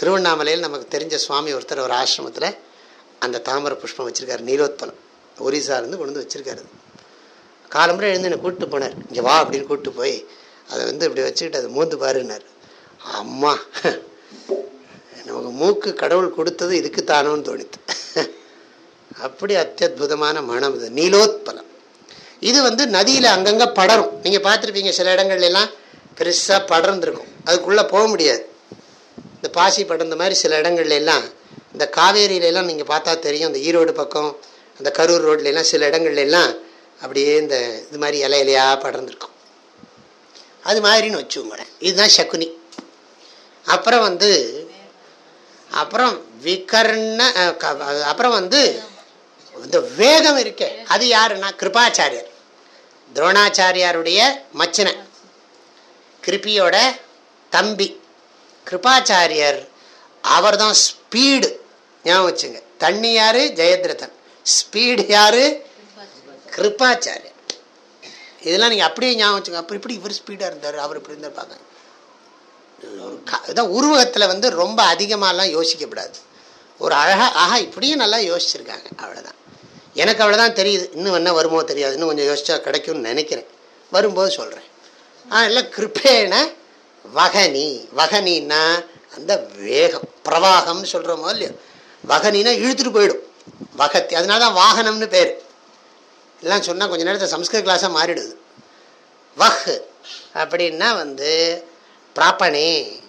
திருவண்ணாமலையில் நமக்கு தெரிஞ்ச சுவாமி ஒருத்தர் ஒரு ஆசிரமத்தில் அந்த தாமரை புஷ்பம் வச்சுருக்காரு நீலோத்பலம். ஒரிசாலேருந்து கொண்டு வந்து வச்சுருக்காரு. காலம்புரை எழுந்து என்னை கூப்பிட்டு போனார். இங்கே வா அப்படின்னு கூப்பிட்டு போய் அதை வந்து இப்படி வச்சுக்கிட்டு அதை மூந்து பாருன்னார். அம்மா நமக்கு மூக்கு கடவுள் கொடுத்தது இதுக்கு தானோன்னு தோணித்து. அப்படி அத்தியுதமான மனம் இது. நீலோத்பலம். இது வந்து நதியில் அங்கங்கே படரும். நீங்கள் பார்த்துருப்பீங்க சில இடங்கள்ல எல்லாம் பெருசாக படர்ந்துருக்கும். அதுக்குள்ளே போக முடியாது. இந்த பாசி படர்ந்த மாதிரி சில இடங்கள்ல எல்லாம் இந்த காவேரியிலலாம் நீங்கள் பார்த்தா தெரியும். இந்த ஈரோடு பக்கம் அந்த கரூர் ரோட்லாம் சில இடங்கள்லாம் அப்படியே இந்த இது மாதிரி இலை இலையாக படர்ந்துருக்கும். அது மாதிரின்னு வச்சுக்கோங்களேன் இதுதான் சகுனி. அப்புறம் வந்து அப்புறம் விகர்ண அப்புறம் வந்து இந்த வேகம் இருக்கே. அது யாருன்னா? கிருபாச்சாரியர். துரோணாச்சாரியாருடைய மச்சனை கிருப்பியோட தம்பி. கிருபாச்சாரியர் அவர் தான் ஸ்பீடு. ஞாபகம் வச்சுங்க. தண்ணியார் ஜெயத்ரதன். ஸ்பீடு யாரு? கிருபாச்சாரியர் இதெல்லாம் நீங்கள் அப்படியே ஞாபகம் வச்சுங்க அப்படி இப்படி இவர் ஸ்பீடாக இருந்தார்? அவர் இப்படி இருந்தார் பார்க்க ஒரு இதான் உருவகத்தில் வந்து ரொம்ப அதிகமாகலாம் யோசிக்கப்படாது. ஒரு அழகாக ஆஹா இப்படியும் நல்லா யோசிச்சிருக்காங்க. அவ்வளோதான் எனக்கு அவ்வளோதான் தெரியுது. இன்னும் என்ன வருமோ தெரியாது. இன்னும் கொஞ்சம் யோசிச்சா கிடைக்கும்னு நினைக்கிறேன். வரும்போது சொல்கிறேன் ஆ இல்லை கிருப்பேன வகனி. வகனின்னா அந்த வேகம். பிரவாகம்னு சொல்கிறோமோ இல்லையோ? வகனின்னா இழுத்துட்டு போயிடும். வகத்தி. அதனால தான் வாகனம்னு பேர். எல்லாம் சொன்னால் கொஞ்சம் நேரத்தில் சம்ஸ்கிருத கிளாஸாக மாறிடுது. வஹ் அப்படின்னா வந்து பிராப்பனே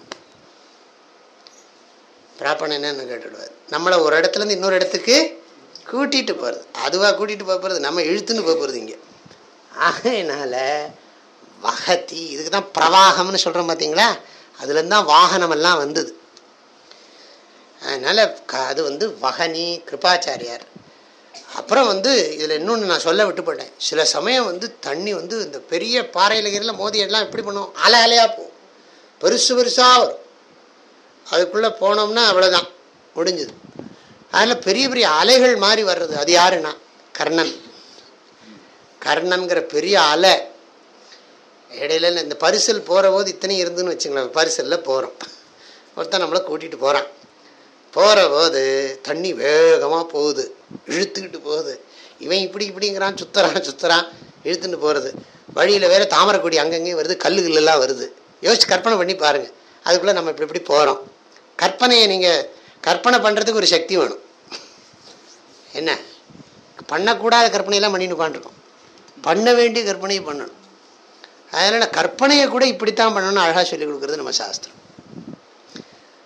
பிராப்பணன்னு என்னன்னு கேட்டுடுவார். நம்மளை ஒரு இடத்துலேருந்து இன்னொரு இடத்துக்கு கூட்டிகிட்டு போகிறது அதுவாக கூட்டிகிட்டு போக போகிறது நம்ம இழுத்துன்னு போக போகிறது இங்கே. ஆகையினால வகத்தி இதுக்கு தான் பிரவாகம்னு சொல்கிறோம் பார்த்தீங்களா அதுலேருந்து தான் வாகனமெல்லாம் வந்தது. அதனால் அது வந்து வகனி கிருபாச்சாரியார். அப்புறம் வந்து இதில் இன்னொன்று நான் சொல்ல விட்டு போட்டேன் சில சமயம் வந்து தண்ணி வந்து இந்த பெரிய பாறையில் கீரையில் மோதி எல்லாம் எப்படி பண்ணுவோம்? அலை அலையாக போகும். பெருசு பெருசாக வரும். அதுக்குள்ளே போனோம்னா அவ்வளோதான் முடிஞ்சுது. அதில் பெரிய பெரிய அலைகள் மாதிரி வர்றது. அது யாருன்னா? கர்ணன். கர்ணன்கிற பெரிய அலை. இடையில இந்த பரிசல் போகிற போது இத்தனையும் இருந்துன்னு வச்சுங்களேன். பரிசலில் போகிறோம் ஒருத்தன் நம்மளை கூட்டிகிட்டு போகிறான் போகிற போது தண்ணி வேகமாக போகுது. இழுத்துக்கிட்டு போகுது. இவன் இப்படி இப்படிங்கிறான் சுத்துறான் சுத்துறான் இழுத்துட்டு போகிறது வழியில் வேறு தாமரைக்கொடி அங்கங்கேயும் வருது கல்லுகள்லாம் வருது. யோசிச்சு கற்பனை பண்ணி பாருங்கள் அதுக்குள்ளே நம்ம இப்படி இப்படி போகிறோம் கற்பனையை நீங்கள் கற்பனை பண்ணுறதுக்கு ஒரு சக்தி வேணும். என்ன? பண்ணக்கூடாத கற்பனையெல்லாம் பண்ணிட்டு உட்காந்துருக்கோம் பண்ண வேண்டிய கற்பனையை பண்ணணும். அதனால் கற்பனையை கூட இப்படித்தான் பண்ணணும்னு அழகாக சொல்லிக் கொடுக்குறது நம்ம சாஸ்திரம்.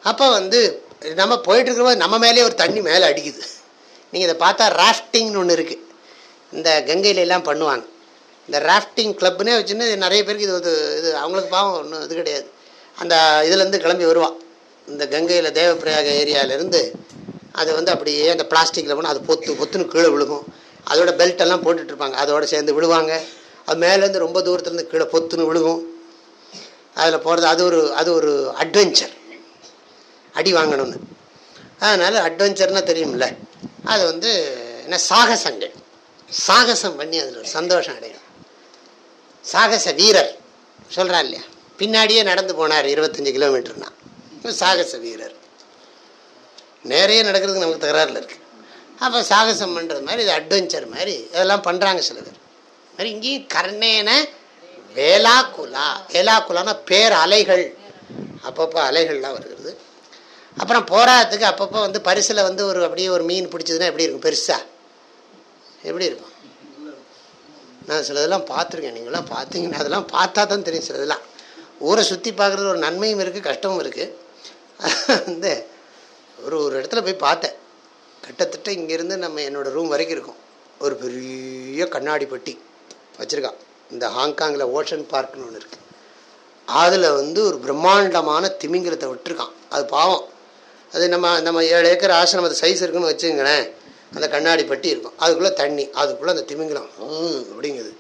அப்போ வந்து நம்ம போயிட்டு இருக்கும்போது நம்ம மேலே ஒரு தண்ணி மேலே அடிக்குது. நீங்கள் இதை பார்த்தா ராஃப்டிங்னு ஒன்று இருக்குது இந்த கங்கையில எல்லாம் பண்ணுவாங்க. இந்த ராஃப்டிங் கிளப்புனே வச்சுன்னு நிறைய பேருக்கு இது ஒரு இது அவங்களுக்கு பாவம் ஒன்றும் இது கிடையாது. அந்த இதுலேருந்து கிளம்பி வருவான். இந்த கங்கையில் தேவப்பிரயாக ஏரியாவிலேருந்து அது வந்து அப்படியே அந்த பிளாஸ்டிக்கில் போனால் அது பொத்து பொத்துன்னு கீழே விழுகும். அதோட பெல்ட் எல்லாம் போட்டுட்ருப்பாங்க அதோட சேர்ந்து விழுவாங்க. அது மேலேருந்து ரொம்ப தூரத்துலேருந்து கீழே பொத்துன்னு விழுகும். அதில் போகிறது அது ஒரு அது ஒரு அட்வென்ச்சர் அடி வாங்கணும்னு. அதனால் அட்வென்ச்சர்னால் தெரியும்ல. அது வந்து என்ன சாகசங்கள் சாகசம் பண்ணி அதில் ஒரு சந்தோஷம் அடையும் சாகச வீரர். சொல்கிறா இல்லையா? பின்னாடியே நடந்து போனார் இருபத்தஞ்சி கிலோமீட்டர்னா. சாகச வீரர். நிறைய நடக்கிறதுக்கு நமக்கு தகராறில் இருக்குது அப்போ சாகசம் பண்ணுறது மாதிரி இது அட்வென்ச்சர் மாதிரி இதெல்லாம் பண்ணுறாங்க சில பேர். மாதிரி இங்கேயும் கர்ணேன வேலாக்குலா. வேலாக்குலான்னா பேர் அலைகள். அப்பப்போ அலைகள்லாம் வருகிறது. அப்புறம் போராட்டத்துக்கு அப்பப்போ வந்து பரிசில் வந்து ஒரு அப்படியே ஒரு மீன் பிடிச்சதுன்னா எப்படி இருக்கும்? பெருசாக எப்படி இருக்கும்? நான் சிலதெல்லாம் பார்த்துருக்கேன். நீங்களாம் பார்த்தீங்கன்னா அதெல்லாம் பார்த்தா தான் தெரியும் சிலதெல்லாம். ஊரை சுற்றி பார்க்குறது ஒரு நன்மையும் இருக்குது கஷ்டமும் இருக்குது வந்து ஒரு ஒரு இடத்துல போய் பார்த்தேன். கிட்டத்தட்ட இங்கேருந்து நம்ம என்னோடய ரூம் வரைக்கும் இருக்கும். ஒரு பெரிய கண்ணாடி பெட்டி வச்சுருக்கான். இந்த ஹாங்காங்கில் ஓஷன் பார்க்னு ஒன்று இருக்குது அதில் வந்து ஒரு பிரம்மாண்டமான திமிங்கிலத்தை விட்டுருக்கான். அது பாவம். அது நம்ம நம்ம ஏழு ஏக்கர் ஆசிரமத்து சைஸ் இருக்குன்னு வச்சுங்களேன் அந்த கண்ணாடி பட்டி இருக்கும். அதுக்குள்ளே தண்ணி அதுக்குள்ளே அந்த திமிங்கலம். அப்படிங்குது.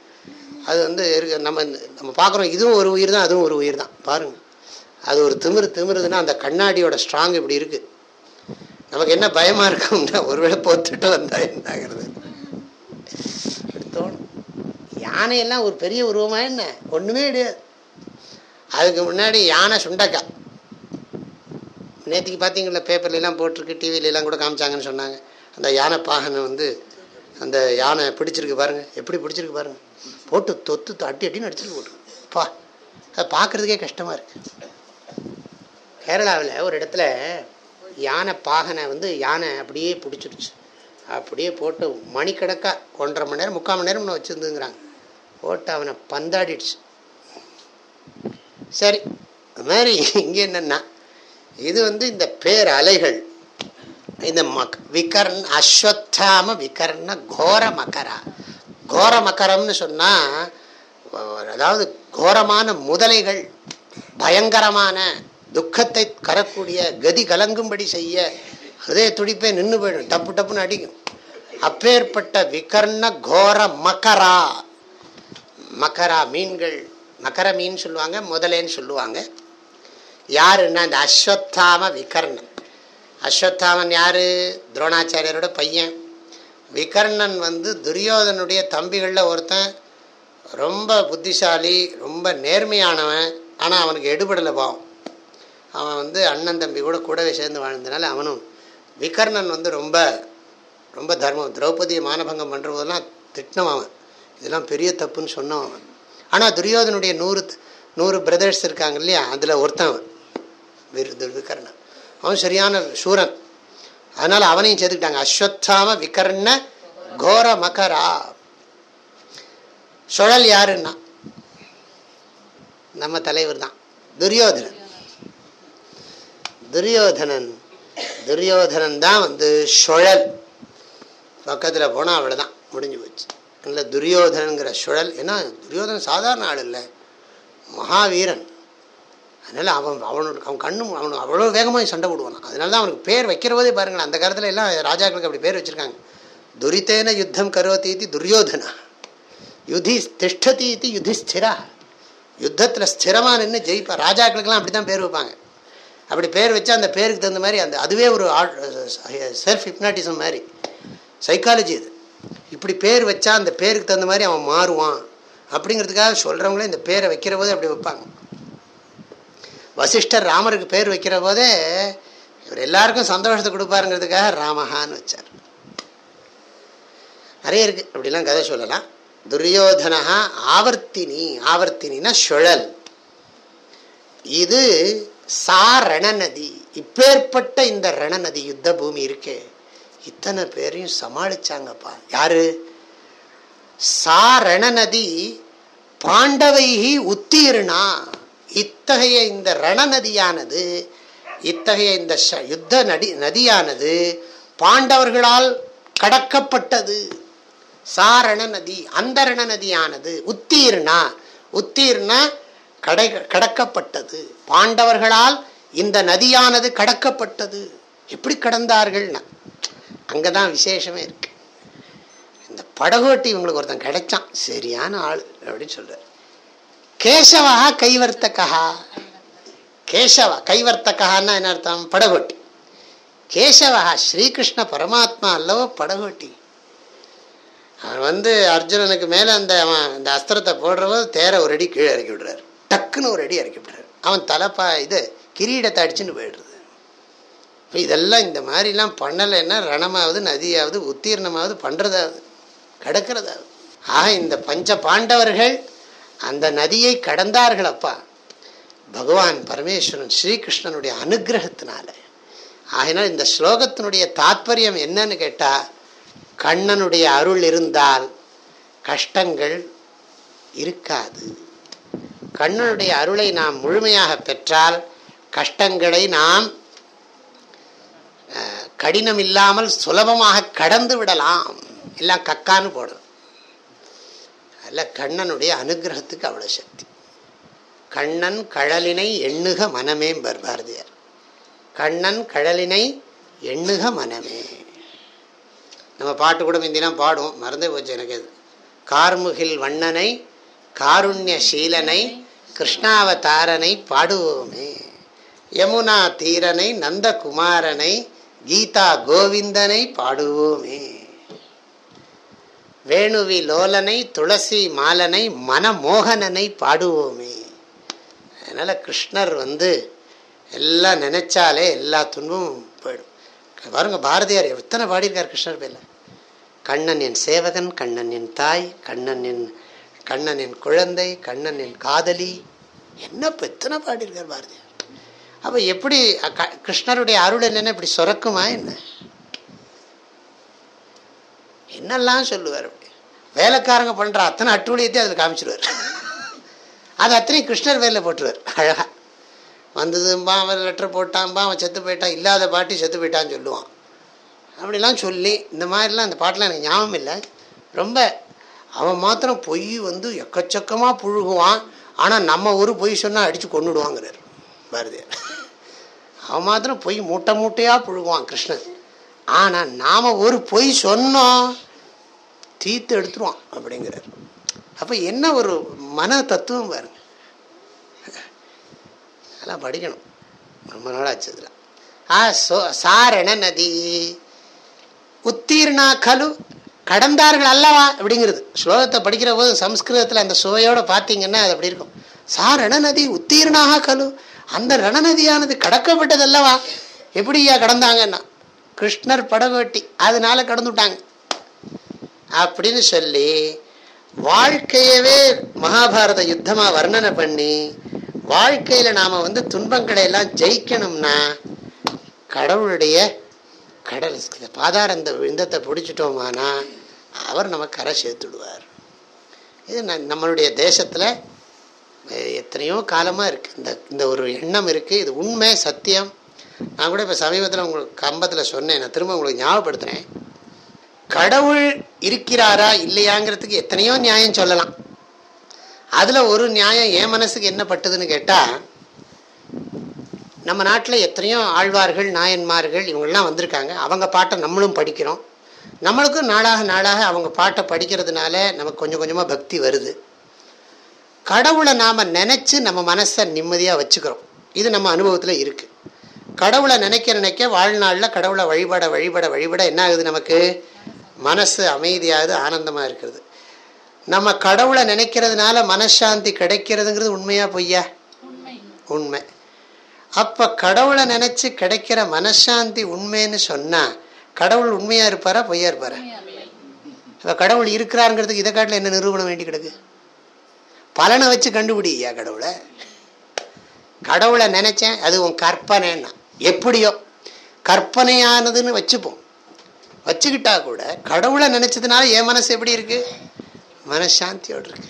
அது வந்து இருக்கு நம்ம நம்ம பார்க்குறோம் இதுவும் ஒரு உயிர் தான் அதுவும் ஒரு உயிர் தான். பாருங்கள் அது ஒரு திமிரு திமிருதுன்னா அந்த கண்ணாடியோட ஸ்ட்ராங் இப்படி இருக்குது நமக்கு என்ன பயமாக இருக்கும்னா ஒருவேளை பொத்துட்டு வந்தால் என்னாகிறது தோணும். யானையெல்லாம் ஒரு பெரிய உருவமாக என்ன? ஒன்றுமே கிடையாது. அதுக்கு முன்னாடி யானை சுண்டக்காய். நேற்றுக்கு பார்த்தீங்களா பேப்பர்லாம் போட்டிருக்கு டிவிலெலாம் கூட காமிச்சாங்கன்னு சொன்னாங்க. அந்த யானை பாகனை வந்து அந்த யானை பிடிச்சிருக்கு பாருங்கள் எப்படி பிடிச்சிருக்கு பாருங்கள் போட்டு தொத்து அட்டி அட்டின்னு அடிச்சிருக்கு போட்டு. பா அதை பார்க்குறதுக்கே கஷ்டமாக இருக்குது கேரளாவில் ஒரு இடத்துல யானை பாகனை வந்து யானை அப்படியே பிடிச்சிருச்சு. அப்படியே போட்டு மணிக்கணக்காக ஒன்றரை மணி நேரம் முக்கால் மணி நேரம் வச்சுருந்துங்கிறாங்க. போட்டு அவனை பந்தாடிடுச்சு. சரி அது மாதிரி இங்கே என்னென்னா இது வந்து இந்த பேர் அலைகள் இந்த மக் விகர்ண அஸ்வத்தாம விகர்ண கோர மக்கரா கோர மக்கரம்னு சொன்னால் அதாவது கோரமான முதலைகள் பயங்கரமான துக்கத்தை கரக்கூடிய கதி கலங்கும்படி செய்ய அதே துடிப்பே நின்று போயிடும் டப்பு டப்புன்னு அடிக்கும். அப்பேற்பட்ட விகர்ண கோர மக்கரா மக்கரா மீன்கள் மக்கர மீன் சொல்லுவாங்க முதலேன்னு சொல்லுவாங்க. யாருன்னா இந்த அஸ்வத்தாம விகர்ணன். அஸ்வத்தாமன் யார்? துரோணாச்சாரியரோட பையன். விகர்ணன் வந்து துரியோதனுடைய தம்பிகளில் ஒருத்தன். ரொம்ப புத்திசாலி ரொம்ப நேர்மையானவன். ஆனால் அவனுக்கு எடுபடலை பாவம். அவன் வந்து அண்ணன் தம்பி கூட கூடவே சேர்ந்து வாழ்ந்தனால அவனும் விகர்ணன் வந்து ரொம்ப ரொம்ப தர்மம். திரௌபதியை மானபங்கம் பண்ணுற போதெல்லாம் திட்டினவன் அவன். இதெல்லாம் பெரிய தப்புன்னு சொன்னவன் அவன். ஆனால் துரியோதனுடைய நூறு நூறு பிரதர்ஸ் இருக்காங்க இல்லையா? அதில் ஒருத்தன் விகர்ணன் அவன் சரியான சூரன். அதனால் அவனையும் சேர்த்துக்கிட்டாங்க. அஸ்வத்தாம விகர்ண கோர மகரா. சுழல் யாருன்னா? நம்ம தலைவர் தான். துரியோதனன். துரியோதனன். துரியோதனன் தான் வந்து சுழல். பக்கத்தில் போனால் அவ்வளோதான் முடிஞ்சு போச்சு. இல்லை துரியோதனங்கிற சுழல். ஏன்னா துரியோதனன் சாதாரண ஆள் இல்லை. மகாவீரன். அதனால் அவன் அவனோட அவன் கண்ணும் அவனு அவ்வளோ வேகமாக சண்டை போடுவான். அதனால தான் அவனுக்கு பேர் வைக்கிறவதே பாருங்களேன் அந்த காலத்தில் எல்லாம் ராஜாக்களுக்கு அப்படி பேர் வச்சுருக்காங்க. துரித்தேன யுத்தம் கரோதி இது துரியோதனா. யுதி திஷ்டதி இது யுதிஸ்திரா யுத்தத்தில் ஸ்திரமாக நின்று ஜெயிப்பா. ராஜாக்களுக்கெல்லாம் அப்படி தான் பேர் வைப்பாங்க. அப்படி பேர் வச்சா அந்த பேருக்கு தகுந்த மாதிரி அந்த அதுவே ஒரு செல்ஃப் ஹிப்னாட்டிசம் மாதிரி. சைக்காலஜி இது இப்படி பேர் வச்சா அந்த பேருக்கு தகுந்த மாதிரி அவன் மாறுவான். அப்படிங்கிறதுக்காக சொல்கிறவங்களே இந்த பேரை வைக்கிற போது அப்படி வைப்பாங்க. வசிஷ்டர் ராமருக்கு பேர் வைக்கிற போதே இவர் எல்லாருக்கும் சந்தோஷத்தை கொடுப்பாருங்கிறதுக்காக ராமஹான்னு வச்சார். நிறைய இருக்குது அப்படிலாம் கதை சொல்லலாம். துரியோதனா ஆவர்த்தினி ஆவர்த்தினா சுழல். இது சா ரணநதி இப்பேற்பட்ட இந்த ரணநதி யுத்த பூமி இருக்கே. இத்தனை பேரையும் சமாளிச்சாங்கப்பா. யாரு? சா ரணநதி பாண்டவைகி உத்தீர்ணா. இத்தகைய இந்த ரணநதியானது இத்தகைய இந்த யுத்த நடி நதியானது பாண்டவர்களால் கடக்கப்பட்டது. சாரண நதி அந்த ரண நதியானது உத்தீர்ணா உத்தீர்ணா கடை கடக்கப்பட்டது. பாண்டவர்களால் இந்த நதியானது கடக்கப்பட்டது. எப்படி கடந்தார்கள்னா அங்கே தான் விசேஷமே இருக்கு. இந்த படகோட்டி இவங்களுக்கு ஒருத்தன் கிடைச்சான். சரியான ஆள் அப்படின்னு சொல்கிறார் கேசவா கைவர்த்தகா. கேசவா கைவர்த்தகான்னா என்ன அர்த்தம்? படகோட்டி. கேசவா ஸ்ரீகிருஷ்ண பரமாத்மா அல்லவோ படகோட்டி. அவன் வந்து அர்ஜுனனுக்கு மேலே அந்த அவன் அந்த அஸ்திரத்தை போடுறபோது தேரை ஒரு அடி கீழே இறக்கி விடுறாரு. டக்குன்னு ஒரு அடி இறக்கி விடுறாரு. அவன் தலைப்பா இது கிரீடத்தை அடிச்சுன்னு போயிடுறது. இதெல்லாம் இந்த மாதிரிலாம் பண்ணலைன்னா ரணமாவது நதியாவது உத்தீர்ணமாவது பண்ணுறதாவது கடக்கிறதாவது. ஆக இந்த பஞ்ச பாண்டவர்கள் அந்த நதியை கடந்தார்கள் அப்பா பகவான் பரமேஸ்வரன் ஸ்ரீகிருஷ்ணனுடைய அனுகிரகத்தினால. ஆகினால் இந்த ஸ்லோகத்தினுடைய தாத்பரியம் என்னன்னு கேட்டால் கண்ணனுடைய அருள் இருந்தால் கஷ்டங்கள் இருக்காது. கண்ணனுடைய அருளை நாம் முழுமையாக பெற்றால் கஷ்டங்களை நாம் கடினம் இல்லாமல் சுலபமாக கடந்து விடலாம். எல்லாம் கக்கான்னு போடணும் இல்லை கண்ணனுடைய அனுகிரகத்துக்கு அவ்வளோ சக்தி. கண்ணன் கழலினை எண்ணுக மனமே பாரதியார். கண்ணன் கழலினை எண்ணுக மனமே. நம்ம பாட்டு கூட முந்திலாம் பாடுவோம். மறந்தே போச்சு எனக்கு அது. கார்முகில் வண்ணனை காருண்ய சீலனை கிருஷ்ணாவதாரனை பாடுவோமே. யமுனா தீரனை நந்தகுமாரனை கீதா கோவிந்தனை பாடுவோமே. வேணுவி லோலனை துளசி மாலனை மனமோகனனை பாடுவோமே. அதனால் கிருஷ்ணர் வந்து எல்லாம் நினைச்சாலே எல்லா துன்பமும் போயிடும். பாருங்க பாரதியார் எத்தனை பாடியிருக்கார் கிருஷ்ணர் பேரில் கண்ணன் என் சேவகன் கண்ணன் என் தாய் கண்ணன் என் கண்ணன் என் குழந்தை கண்ணன் என் காதலி. என்ன எத்தனை பாடியிருக்கார் பாரதியார்? அப்போ எப்படி கிருஷ்ணருடைய அருள் என்னென்ன இப்படி சுரக்குமா என்ன? என்னெல்லாம் சொல்லுவார்? அப்படி வேலைக்காரங்க பண்ணுற அத்தனை அட்டூழியத்தையும் அதில் காமிச்சிருவார். அது அத்தனையும் கிருஷ்ணர் வேலையில் போட்டுருவார் அழகாக வந்ததும்பா அவன் லெட்டர் போட்டான்பா அவன் செத்து போயிட்டான் இல்லாத பாட்டி செத்து போயிட்டான்னு சொல்லுவான். அப்படிலாம் சொல்லி இந்த மாதிரிலாம் அந்த பாட்டெலாம் எனக்கு ஞாபகம் இல்லை. ரொம்ப அவன் மாத்திரம் பொய் வந்து எக்கச்சக்கமாக புழுகுவான். ஆனால் நம்ம ஒரு பொய் சொன்னால் அடித்து கொண்டுடுவாங்கிறார் பாரதியார். அவன் மாத்திரம் பொய் மூட்டை மூட்டையாக புழுகுவான் கிருஷ்ணன். ஆனால் நாம் ஒரு பொய் சொன்னோம் தீர்த்து எடுத்துருவான் அப்படிங்கிறார். அப்போ என்ன ஒரு மன தத்துவம் பாருங்க. அதெல்லாம் படிக்கணும். ரொம்ப நாள் ஆச்சு ஆ சோ சாரண நதி. உத்தீர்ணா கலு. கடந்தார்கள் அல்லவா? அப்படிங்கிறது. ஸ்லோகத்தை படிக்கிற போது சம்ஸ்கிருதத்தில் அந்த சுவையோடு பார்த்தீங்கன்னா அது அப்படி இருக்கும். சா ரணநதி உத்தீர்ணாக கலு. அந்த ரணநதியானது கடக்கப்பட்டது அல்லவா? எப்படியா கடந்தாங்கன்னா? கிருஷ்ணர் படவேட்டி அதனால கடந்துட்டாங்க. அப்படின்னு சொல்லி வாழ்க்கையவே மகாபாரத யுத்தமாக வர்ணனை பண்ணி வாழ்க்கையில் நாம் வந்து துன்பங்களை எல்லாம் ஜெயிக்கணும்னா கடவுளுடைய கடல் பாதார இந்த விந்தத்தை பிடிச்சிட்டோமானா அவர் நம்ம கரை சேர்த்துடுவார். இது நம்மளுடைய தேசத்தில் எத்தனையோ காலமாக இருக்குது இந்த இந்த ஒரு எண்ணம் இருக்குது இது உண்மை சத்தியம். நான் கூட இப்போ சமீபத்தில் உங்களுக்கு கம்பத்தில் சொன்னேன் நான் திரும்ப உங்களுக்கு ஞாபகப்படுத்துகிறேன் கடவுள் இருக்கிறாரா இல்லையாங்கிறதுக்கு எத்தனையோ நியாயம் சொல்லலாம். அதில் ஒரு நியாயம் என் மனசுக்கு என்ன பட்டுதுன்னு கேட்டால் நம்ம நாட்டில் எத்தனையோ ஆழ்வார்கள் நாயன்மார்கள் இவங்கெல்லாம் வந்திருக்காங்க. அவங்க பாட்டை நம்மளும் படிக்கிறோம். நம்மளுக்கும் நாளாக நாளாக அவங்க பாட்டை படிக்கிறதுனால நமக்கு கொஞ்சம் கொஞ்சமாக பக்தி வருது. கடவுளை நாம் நினச்சி நம்ம மனசை நிம்மதியாக வச்சுக்கிறோம். இது நம்ம அனுபவத்தில் இருக்குது கடவுளை நினைக்க நினைக்க வாழ்நாளில் கடவுளை வழிபட வழிபட வழிபட என்ன ஆகுது நமக்கு? மனசு அமைதியாகுது ஆனந்தமாக இருக்கிறது. நம்ம கடவுளை நினைக்கிறதுனால மனசாந்தி கிடைக்கிறதுங்கிறது உண்மையா பொய்யா? உண்மை. அப்போ கடவுளை நினச்சி கிடைக்கிற மனசாந்தி உண்மைன்னு சொன்னால் கடவுள் உண்மையாக இருப்பாரா பொய்யா இருப்பாரா? இப்போ கடவுள் இருக்கிறாருங்கிறதுக்கு இதை காட்டில் என்ன நிரூபணம் வேண்டி கிடக்கு? பலனை வச்சு கண்டுபிடியா கடவுளை? கடவுளை நினச்சேன் அது உன் கற்பனைன்னா. எப்படியோ கற்பனையானதுன்னு வச்சுப்போம். வச்சுக்கிட்டா கூட கடவுளை நினச்சதுனால என் மனசு எப்படி இருக்கு? மனசாந்தியோடு இருக்கு.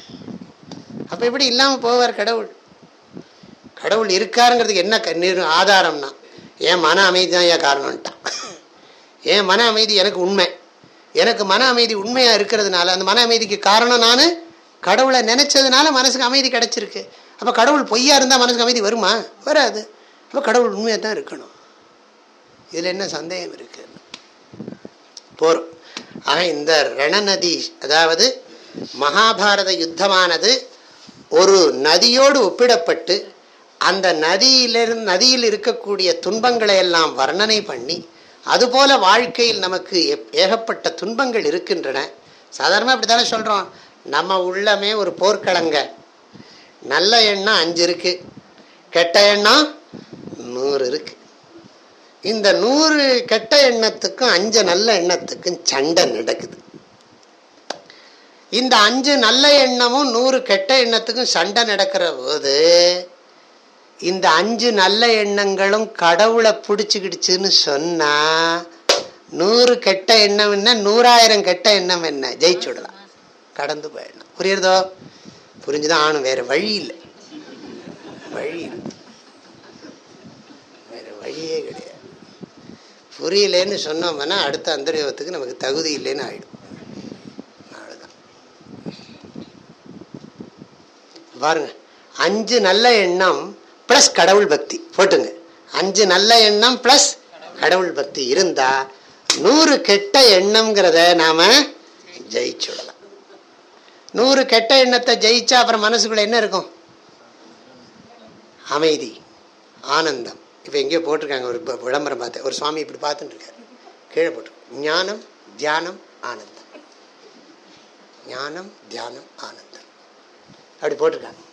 அப்போ எப்படி இல்லாமல் போவார் கடவுள்? கடவுள் இருக்காருங்கிறதுக்கு என்ன க- ஆதாரம்னா என் மன அமைதி தான் ஏன் காரணம்ட்டான். என் மன அமைதி எனக்கு உண்மை. எனக்கு மன அமைதி உண்மையாக இருக்கிறதுனால அந்த மன அமைதிக்கு காரணம் நான் கடவுளை நினச்சதுனால மனசுக்கு அமைதி கிடச்சிருக்கு. அப்போ கடவுள் பொய்யா இருந்தால் மனசுக்கு அமைதி வருமா? வராது. அப்போ கடவுள் உண்மையாக தான் இருக்கணும். இதில் என்ன சந்தேகம் இருக்குது போகிறோம் ஆக இந்த ரணநதி அதாவது மகாபாரத யுத்தமானது ஒரு நதியோடு ஒப்பிடப்பட்டு அந்த நதியிலிருந்து நதியில் இருக்கக்கூடிய துன்பங்களை எல்லாம் வர்ணனை பண்ணி அதுபோல வாழ்க்கையில் நமக்கு எப்- ஏகப்பட்ட துன்பங்கள் இருக்கின்றன. சாதாரணமாக அப்படி தானே சொல்கிறோம் நம்ம உள்ளமே ஒரு போர்க்களங்க. நல்ல எண்ணம் அஞ்சு இருக்குது கெட்ட எண்ணம் நூறு இருக்கு. இந்த நூறு கெட்ட எண்ணத்துக்கும் அஞ்சு நல்ல எண்ணத்துக்கும் சண்டை நடக்குது. இந்த அஞ்சு நல்ல எண்ணமும் நூறு கெட்ட எண்ணத்துக்கும் சண்டை நடக்கிற போது இந்த அஞ்சு நல்ல எண்ணங்களும் கடவுளை பிடிச்சிக்கிடுச்சுன்னு சொன்னா நூறு கெட்ட எண்ணம் என்ன? நூறாயிரம் கெட்ட எண்ணம் என்ன? ஜெயிச்சுடலாம் கடந்து போயிடலாம். புரியுறதோ? புரிஞ்சுதான் ஆணும் வேற வழி இல்லை. வழி இல்லை. வழியே கிடையாது புரியலேன்னு சொன்னோம்னா அடுத்த அந்தர்யோகத்துக்கு நமக்கு தகுதி இல்லைன்னு ஆயிடும். அவ்வளோதான் பாருங்க அஞ்சு நல்ல எண்ணம் ப்ளஸ் கடவுள் பக்தி. போட்டுங்க. அஞ்சு நல்ல எண்ணம் ப்ளஸ் கடவுள் பக்தி. இருந்தா நூறு கெட்ட எண்ணம்ங்கிறத நாம ஜெயிச்சுடலாம் நூறு கெட்ட எண்ணத்தை ஜெயிச்சா அப்புறம் மனசுக்குள்ள என்ன இருக்கும்? அமைதி ஆனந்தம். இப்போ எங்கேயோ போட்டிருக்காங்க ஒரு விளம்பரம் பார்த்தேன் ஒரு சுவாமி இப்படி பார்த்துட்டு இருக்காரு. கீழே போட்டு ஞானம் தியானம் ஆனந்தம். ஞானம் தியானம் ஆனந்தம். அப்படி போட்டிருக்காங்க.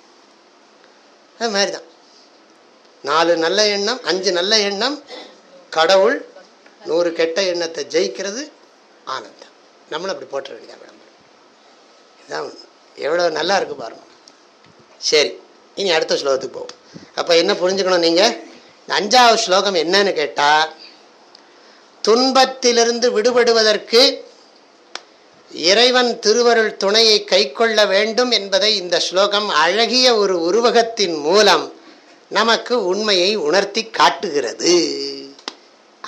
அது மாதிரி தான் நாலு நல்ல எண்ணம் அஞ்சு நல்ல எண்ணம் கடவுள் நூறு கெட்ட எண்ணத்தை ஜெயிக்கிறது ஆனந்தம். நம்மளும் அப்படி போட்டுற வேண்டியதா விளம்பரம். இதுதான் எவ்வளோ நல்லா இருக்கு பாருங்க. சரி இனி அடுத்த ஸ்லோகத்துக்கு போவோம். அப்போ என்ன புரிஞ்சுக்கணும் நீங்கள் அஞ்சாவது ஸ்லோகம் என்னன்னு கேட்டால் துன்பத்திலிருந்து விடுபடுவதற்கு இறைவன் திருவருள் துணையை கைக்கொள்ள வேண்டும் என்பதை இந்த ஸ்லோகம் அழகிய ஒரு உருவகத்தின் மூலம் நமக்கு உண்மையை உணர்த்தி காட்டுகிறது.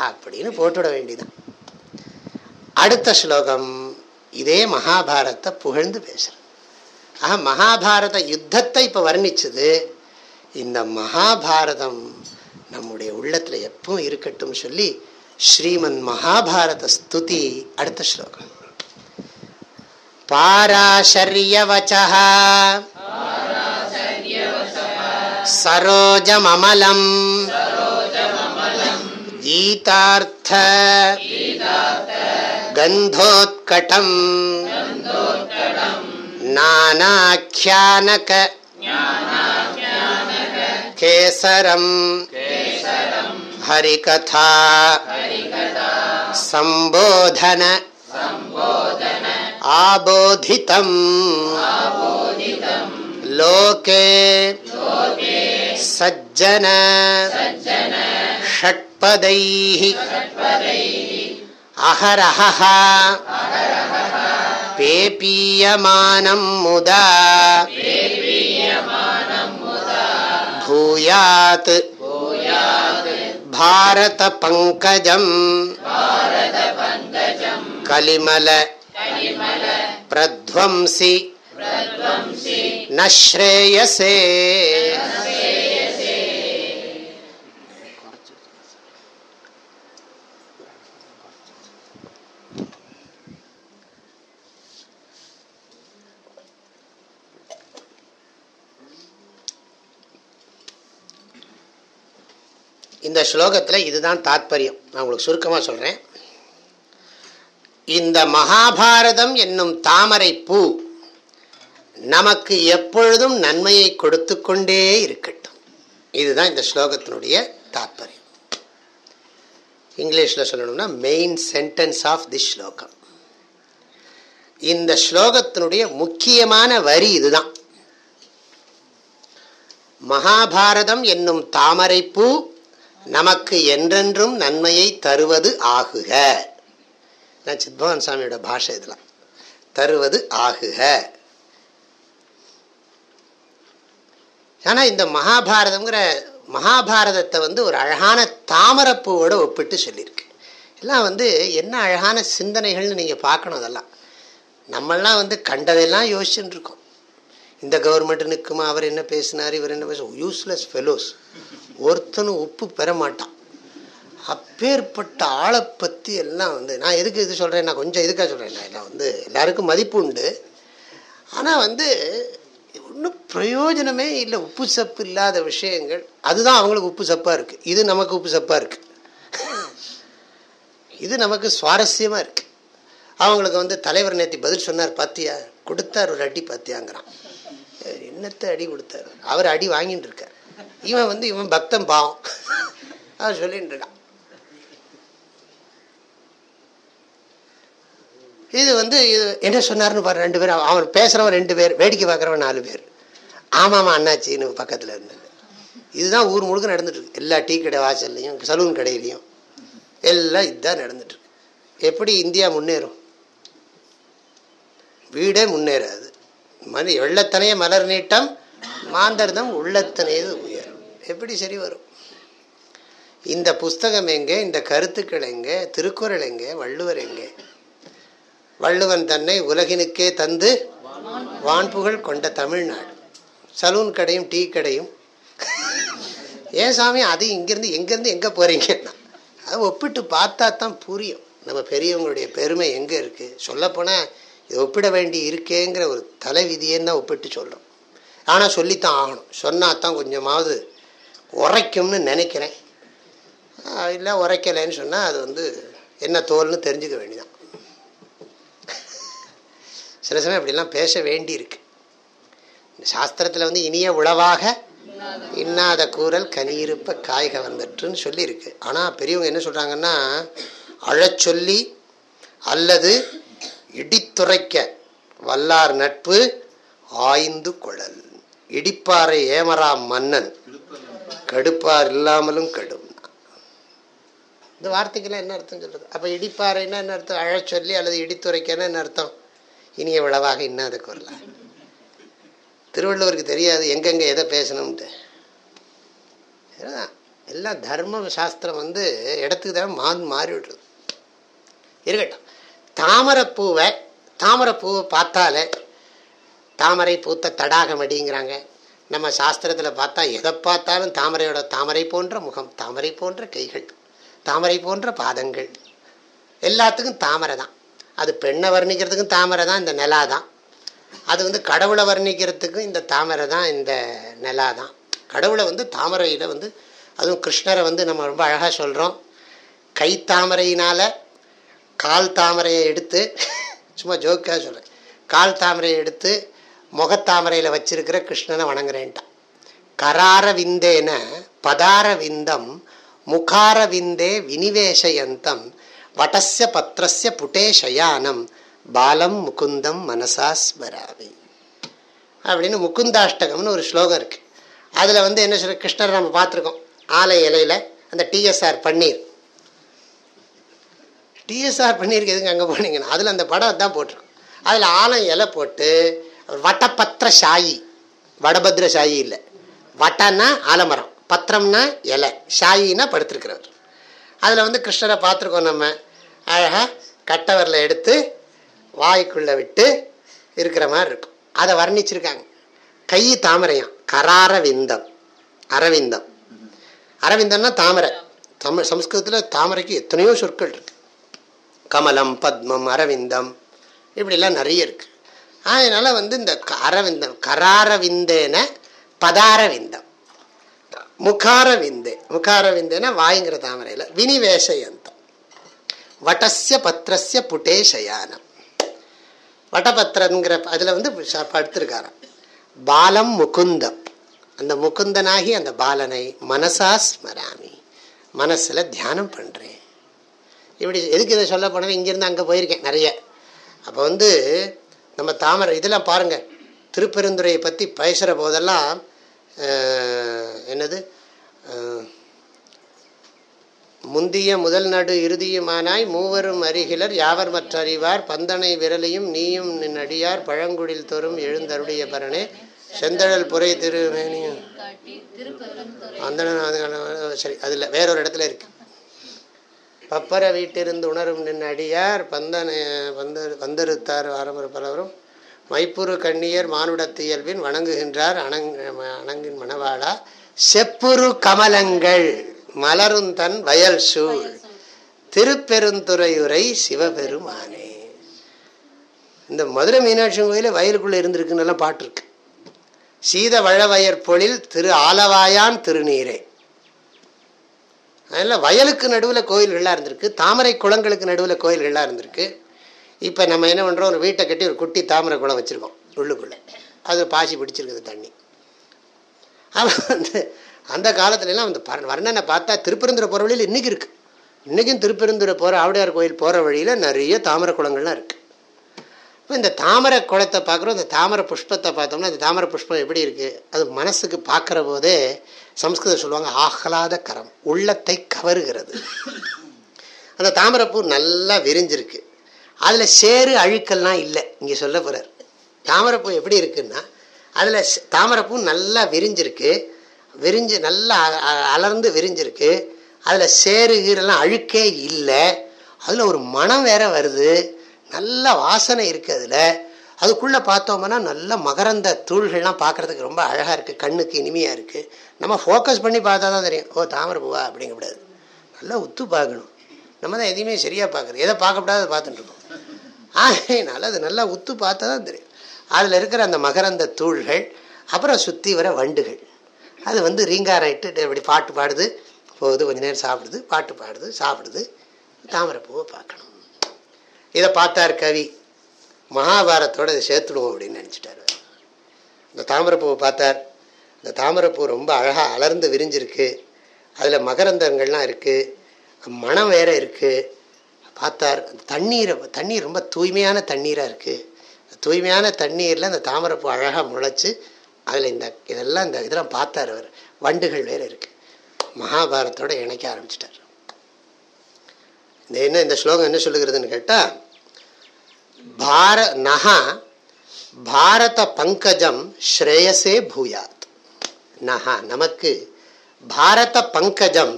அப்படின்னு போட்டுவிட வேண்டியதான் அடுத்த ஸ்லோகம் இதே மகாபாரத்தை புகழ்ந்து பேசுகிறேன் ஆக மகாபாரத யுத்தத்தை இப்போ வர்ணிச்சது. இந்த மகாபாரதம் நம்முடைய உள்ளத்தில் எப்பவும் இருக்கட்டும் சொல்லி ஸ்ரீமன் மகாபாரத ஸ்துதி அடுத்த ஸ்லோகம் பாராசரியவச்சா சரோஜமலம் கீதார்த்த கந்தோத்கடம் நானாக்கியானக கேசரம் हरिकथा। सम्बोधन आबोधितम्। लोके। सज्जन। षट्पदैः। अहरहः। पेपीयमानं मुदा। भूयात्। भारतपङ्कजम् कलिमल प्रध्वंसि न श्रेयसे இந்த ஸ்லோகத்தில் இதுதான் தாத்பரியம். நான் உங்களுக்கு சுருக்கமாக சொல்கிறேன் இந்த மகாபாரதம் என்னும் தாமரை பூ நமக்கு எப்பொழுதும் நன்மையை கொடுத்து கொண்டே இருக்கட்டும். இதுதான் இந்த ஸ்லோகத்தினுடைய தாத்பரியம். இங்கிலீஷில் சொல்லணும்னா மெயின் சென்டென்ஸ் ஆஃப் தி ஸ்லோகம். இந்த ஸ்லோகத்தினுடைய முக்கியமான வரி இதுதான். மகாபாரதம் என்னும் தாமரைப்பூ நமக்கு என்றென்றும் நன்மையை தருவது ஆகுக. சித்பவன் சாமியோட பாஷை இதெல்லாம் தருவது ஆகுக. ஆனால் இந்த மகாபாரதங்கிற மகாபாரதத்தை வந்து ஒரு அழகான தாமரப்பூவோட ஒப்பிட்டு சொல்லியிருக்கு. எல்லாம் வந்து என்ன அழகான சிந்தனைகள்னு நீங்கள் பார்க்கணும் அதெல்லாம். நம்மளாம் வந்து கண்டதெல்லாம் யோசிச்சுட்டு இருக்கோம் இந்த கவர்மெண்ட் நிற்குமா அவர் என்ன பேசினார்? இவர் என்ன பேச? யூஸ்லெஸ் ஃபெலோஸ் ஒருத்தனும் உப்பு பெற மாட்டான். அப்பேற்பட்ட ஆளை பற்றி எல்லாம் வந்து நான் எதுக்கு இது சொல்கிறேன் நான் கொஞ்சம் எதுக்காக சொல்கிறேன் நான் எல்லாம் வந்து எல்லாருக்கும் மதிப்பு உண்டு. ஆனால் வந்து ஒன்றும் பிரயோஜனமே இல்லை. உப்பு சப்பு இல்லாத விஷயங்கள் அதுதான் அவங்களுக்கு உப்பு சப்பாக இருக்குது இது நமக்கு உப்பு சப்பாக இருக்குது இது நமக்கு சுவாரஸ்யமாக இருக்குது அவங்களுக்கு வந்து தலைவர் நேற்றி பதில் சொன்னார் பாத்தியா? கொடுத்தார் ஒரு அடி பாத்தியாங்கிறான். என்னத்தை அடி கொடுத்தாரு? அவர் அடி வாங்கிட்டு இருக்கார். இவன் வந்து இவன் பக்தன் பாவம். அவன் சொல்லிட்டு இருக்கான். இது வந்து இது என்ன சொன்னார்னு பாரு ரெண்டு பேர் அவன் பேசுகிறவன் ரெண்டு பேர் வேடிக்கை பார்க்குறவன் நாலு பேர். ஆமாம்மா அண்ணாச்சின்னு பக்கத்தில் இருந்தது. இதுதான் ஊர் முழுக்க நடந்துட்டுருக்கு. எல்லா டீ கடை வாசல்லையும் சலூன் கடையிலையும். எல்லாம் இதுதான் நடந்துட்டுருக்கு. எப்படி இந்தியா முன்னேறும்? வீடே முன்னேறாது. மணி வெள்ளத்தனைய மலர் நீட்டம் மாந்தர்தம் உள்ளத்தனையது உயரும் எப்படி சரி வரும்? இந்த புஸ்தகம் எங்கே? இந்த கருத்துக்கள் எங்கே? திருக்குறள் எங்கே? வள்ளுவர் எங்கே? வள்ளுவன் தன்னை உலகினுக்கே தந்து வான்புகழ் கொண்ட தமிழ்நாடு. சலூன் கடையும் டீ கடையும். ஏன் சாமி அது இங்கேருந்து எங்கேருந்து எங்கே போகிறீங்கன்னா அதை ஒப்பிட்டு பார்த்தா தான் புரியும். நம்ம பெரியவங்களுடைய பெருமை எங்கே இருக்குது சொல்லப்போனால் இது ஒப்பிட வேண்டி இருக்கேங்கிற ஒரு தலைவிதியேன்னு தான் ஒப்பிட்டு சொல்கிறோம் ஆனால் சொல்லித்தான் ஆகணும். சொன்னால் தான் கொஞ்சமாவது உரைக்கும்னு நினைக்கிறேன். இல்லை உரைக்கலைன்னு சொன்னால் அது வந்து என்ன தோல்னு தெரிஞ்சுக்க வேண்டியதான் சில சமயம் அப்படிலாம் பேச வேண்டியிருக்கு. சாஸ்திரத்தில் வந்து இனிய உளவாக இன்னாத கூறல் கனியிருப்ப காய்க வந்துட்டுன்னு சொல்லியிருக்கு. ஆனால் பெரியவங்க என்ன சொல்கிறாங்கன்னா அழச்சொல்லி அல்லது இடித்துரைக்க வல்லார் நட்பு ஆய்ந்து குழல். இடிப்பாறை ஏமரா மன்னன். கடுப்பார் இல்லாமலும் கடும். இந்த வார்த்தைக்கெல்லாம் என்ன அர்த்தம் சொல்கிறது அப்போ இடிப்பாறைன்னா என்ன அர்த்தம்? அழச்சொல்லி அல்லது இடித்துரைக்கன்னா என்ன அர்த்தம்? இனிய விளவாக இன்னும் அதுக்கு வரலாம் திருவள்ளுவருக்கு தெரியாது எங்கெங்கே எதை பேசணும்ட்டு எல்லாம் தர்ம சாஸ்திரம் வந்து இடத்துக்கு தான் மான் மாறிவிடுறது இருக்கட்டும். தாமரைப்பூவை தாமரைப்பூவை பார்த்தாலே தாமரை பூத்த தடாகம் அடிங்கிறாங்க. நம்ம சாஸ்திரத்தில் பார்த்தா எதை பார்த்தாலும் தாமரையோட தாமரை போன்ற முகம் தாமரை போன்ற கைகள் தாமரை போன்ற பாதங்கள். எல்லாத்துக்கும் தாமரை தான். அது பெண்ணை வர்ணிக்கிறதுக்கும் தாமரை தான் இந்த நிலா தான். அது வந்து கடவுளை வர்ணிக்கிறதுக்கும் இந்த தாமரை தான் இந்த நிலா தான். கடவுளை வந்து தாமரையில் வந்து அதுவும் கிருஷ்ணரை வந்து நம்ம ரொம்ப அழகாக சொல்கிறோம் கை தாமரையினால் கால் தாமரையை எடுத்து சும்மா ஜோக்காக சொல்கிறேன் கால் தாமரையை எடுத்து முகத்தாமரையில் வச்சிருக்கிற கிருஷ்ணனை வணங்குறேன்ட்டான். கரார விந்தேன பதார விந்தம் முகார விந்தே வினிவேஷயந்தம் வட்டஸ்ய பத்திரஸ்ய புட்டே சயானம் பாலம் முகுந்தம் மனசா ஸ்மராமி அப்படின்னு முகுந்தாஷ்டகம்னு ஒரு ஸ்லோகம் இருக்கு. அதில் வந்து என்ன சொல்ற கிருஷ்ணர் நம்ம பார்த்துருக்கோம். ஆலை இலையில் அந்த டிஎஸ்ஆர் பன்னீர். டிஎஸ்ஆர் பன்னீருக்கு எதுங்க அங்கே போனீங்கன்னா அதில் அந்த படம் தான் போட்டிருக்கோம். அதில் ஆலை இலை போட்டு வட்டபத்திர சாயி வடபத்ர சாயி இல்லை. வட்டன்னா ஆலமரம். பத்திரம்னா இலை. ஷாயின்னா படுத்திருக்கிறவர் அதில் வந்து கிருஷ்ணரை பார்த்துருக்கோம் நம்ம. அழகாக கட்டவரில் எடுத்து வாய்க்குள்ளே விட்டு இருக்கிற மாதிரி இருக்கும். அதை வர்ணிச்சிருக்காங்க. கை தாமரையாம். கராரவிந்தம் அரவிந்தம். அரவிந்தம்னா தாமரை. தமிழ் சம்ஸ்கிருதத்தில் தாமரைக்கு எத்தனையோ சொற்கள் இருக்கு. கமலம் பத்மம் அரவிந்தம். இப்படிலாம் நிறைய இருக்குது அதனால் வந்து இந்த அரவிந்தம் கராரவிந்தேன பதாரவிந்தம். முகார விந்தே முகார விந்தேன வாய்ங்கிற தாமரையில் வினிவேஷயந்தம் வட்டசிய பத்திரஸ்ய புட்டே சயானம் வட்டபத்திரங்கிற அதில் வந்து படுத்திருக்காராம் பாலம் முகுந்தம். அந்த முகுந்தனாகி அந்த பாலனை மனசா ஸ்மராமி. மனசில் தியானம் பண்ணுறேன் இப்படி எதுக்கு இதை சொல்ல போனேன் இங்கேருந்து அங்கே போயிருக்கேன் நிறைய. அப்போ வந்து நம்ம தாமரை இதெல்லாம் பாருங்கள் திருப்பெருந்துறையை பற்றி பேசுகிற போதெல்லாம் என்னது? முந்திய முதல் நடு இறுதியுமானாய் மூவரும் அருகிலர் யாவர் மற்றறிவார்? பந்தனை விரலையும் நீயும் நின் அடியார் பழங்குடில் தோறும் எழுந்தருடைய பரணே செந்தழல் புரை திருமேனியும். அந்த சரி அதில் வேறொரு இடத்துல இருக்கு. பப்பர வீட்டிருந்து உணரும் நின் அடியார் பந்தன வந்த வந்தறுத்தார் ஆரம்பர பலவரும் மைப்புறு கண்ணியர் மானுடத்தியல்பின் வணங்குகின்றார் அணங் அணங்கின் மணவாளா. செப்புரு கமலங்கள் மலரும் தன் வயல் சூழ். திருப்பெருந்துறையுரை சிவபெருமானே. இந்த மதுரை மீனாட்சி கோயில வயலுக்குள்ள இருந்திருக்குன்னு எல்லாம் பாட்டு இருக்கு சீத வழவயற் பொழில் திரு ஆலவாயான் திருநீரே. அதில் வயலுக்கு நடுவில் கோயில்கள்லாம் இருந்திருக்கு. தாமரை குளங்களுக்கு நடுவில் கோயில்கள்லாம் இருந்திருக்கு. இப்போ நம்ம என்ன பண்ணுறோம் ஒரு வீட்டை கட்டி ஒரு குட்டி தாமரை குளம் வச்சுருக்கோம் உள்ளுக்குள்ளே. அது பாசி பிடிச்சிருக்குது தண்ணி. அவன் வந்து அந்த காலத்துலலாம் அந்த வர்ணனை பார்த்தா திருப்பெருந்துரை போகிற வழியில் இன்றைக்கி இருக்குது இன்றைக்கும் திருப்பெருந்துரை போகிற ஆவுடையார் கோயில் போகிற வழியில் நிறைய தாமரை குளங்கள்லாம் இருக்குது இப்போ இந்த தாமரை குளத்தை பார்க்குறோம் இந்த தாமரை புஷ்பத்தை பார்த்தோம்னா இந்த தாமரை புஷ்பம் எப்படி இருக்குது அது மனசுக்கு பார்க்குற போதே சம்ஸ்கிருதம் சொல்லுவாங்க ஆஹ்லாத கரம் உள்ளத்தை கவருகிறது. அந்த தாமரைப்பூ நல்லா விரிஞ்சிருக்கு. அதில் சேறு அழுக்கெல்லாம் இல்லை இங்கே சொல்ல போகிறார் தாமரைப்பூ எப்படி இருக்குன்னா அதில் தாமரைப்பூ நல்லா விரிஞ்சிருக்கு. விரிஞ்சு நல்லா அ- அ- அலர்ந்து விரிஞ்சிருக்கு. அதில் சேறு அழுக்கே இல்லை. அதில் ஒரு மனம் வேற வருது. நல்ல வாசனை இருக்குது அதில். அதுக்குள்ளே பார்த்தோம்னா நல்ல மகரந்த தூள்கள்லாம் பார்க்குறதுக்கு ரொம்ப அழகாக இருக்குது கண்ணுக்கு இனிமையாக இருக்குது நம்ம ஃபோக்கஸ் பண்ணி பார்த்தா தான் தெரியும். ஓ தாமரை பூவா? அப்படிங்கக்கூடாது நல்லா உத்து பார்க்கணும். நம்ம தான் எதையுமே சரியாக பார்க்குறது. எதை பார்க்கக்கூடாது பார்த்துட்டு இருக்கோம் ஆகையினால அது நல்லா உத்து பார்த்தா தான் தெரியும். அதில் இருக்கிற அந்த மகரந்த தூள்கள் அப்புறம் சுற்றி வர வண்டுகள். அது வந்து ரீங்காராயிட்டு இப்படி பாட்டு பாடுது. போகுது கொஞ்ச நேரம் சாப்பிடுது பாட்டு பாடுது சாப்பிடுது. தாமரை பூவை பார்க்கணும். இதை பார்த்தார் கவி. மகாபாரத்தோட இதை சேர்த்துடுவோம் அப்படின்னு நினச்சிட்டார் இந்த தாமரைப்பூவை பார்த்தார். இந்த தாமரைப்பூ ரொம்ப அழகாக அலர்ந்து விரிஞ்சிருக்கு. அதில் மகரந்தங்கள்லாம் இருக்குது மனம் வேற இருக்குது பார்த்தார் தண்ணீர் தண்ணீரை தண்ணீர் ரொம்ப தூய்மையான தண்ணீராக இருக்குது தூய்மையான தண்ணீரில் அந்த தாமரைப்பூ அழகாக முளைச்சி அதில் இந்த இதெல்லாம் இந்த இதெல்லாம் பார்த்தார் அவர். வண்டுகள் வேறு இருக்குது மகாபாரத்தோடு இணைக்க ஆரம்பிச்சிட்டார். இந்த என்ன இந்த ஸ்லோகம் என்ன சொல்லுகிறதுன்னு கேட்டால் பார நகா பாரத பங்கஜம் ஸ்ரேயசே பூயாத். நகா நமக்கு பாரத பங்கஜம்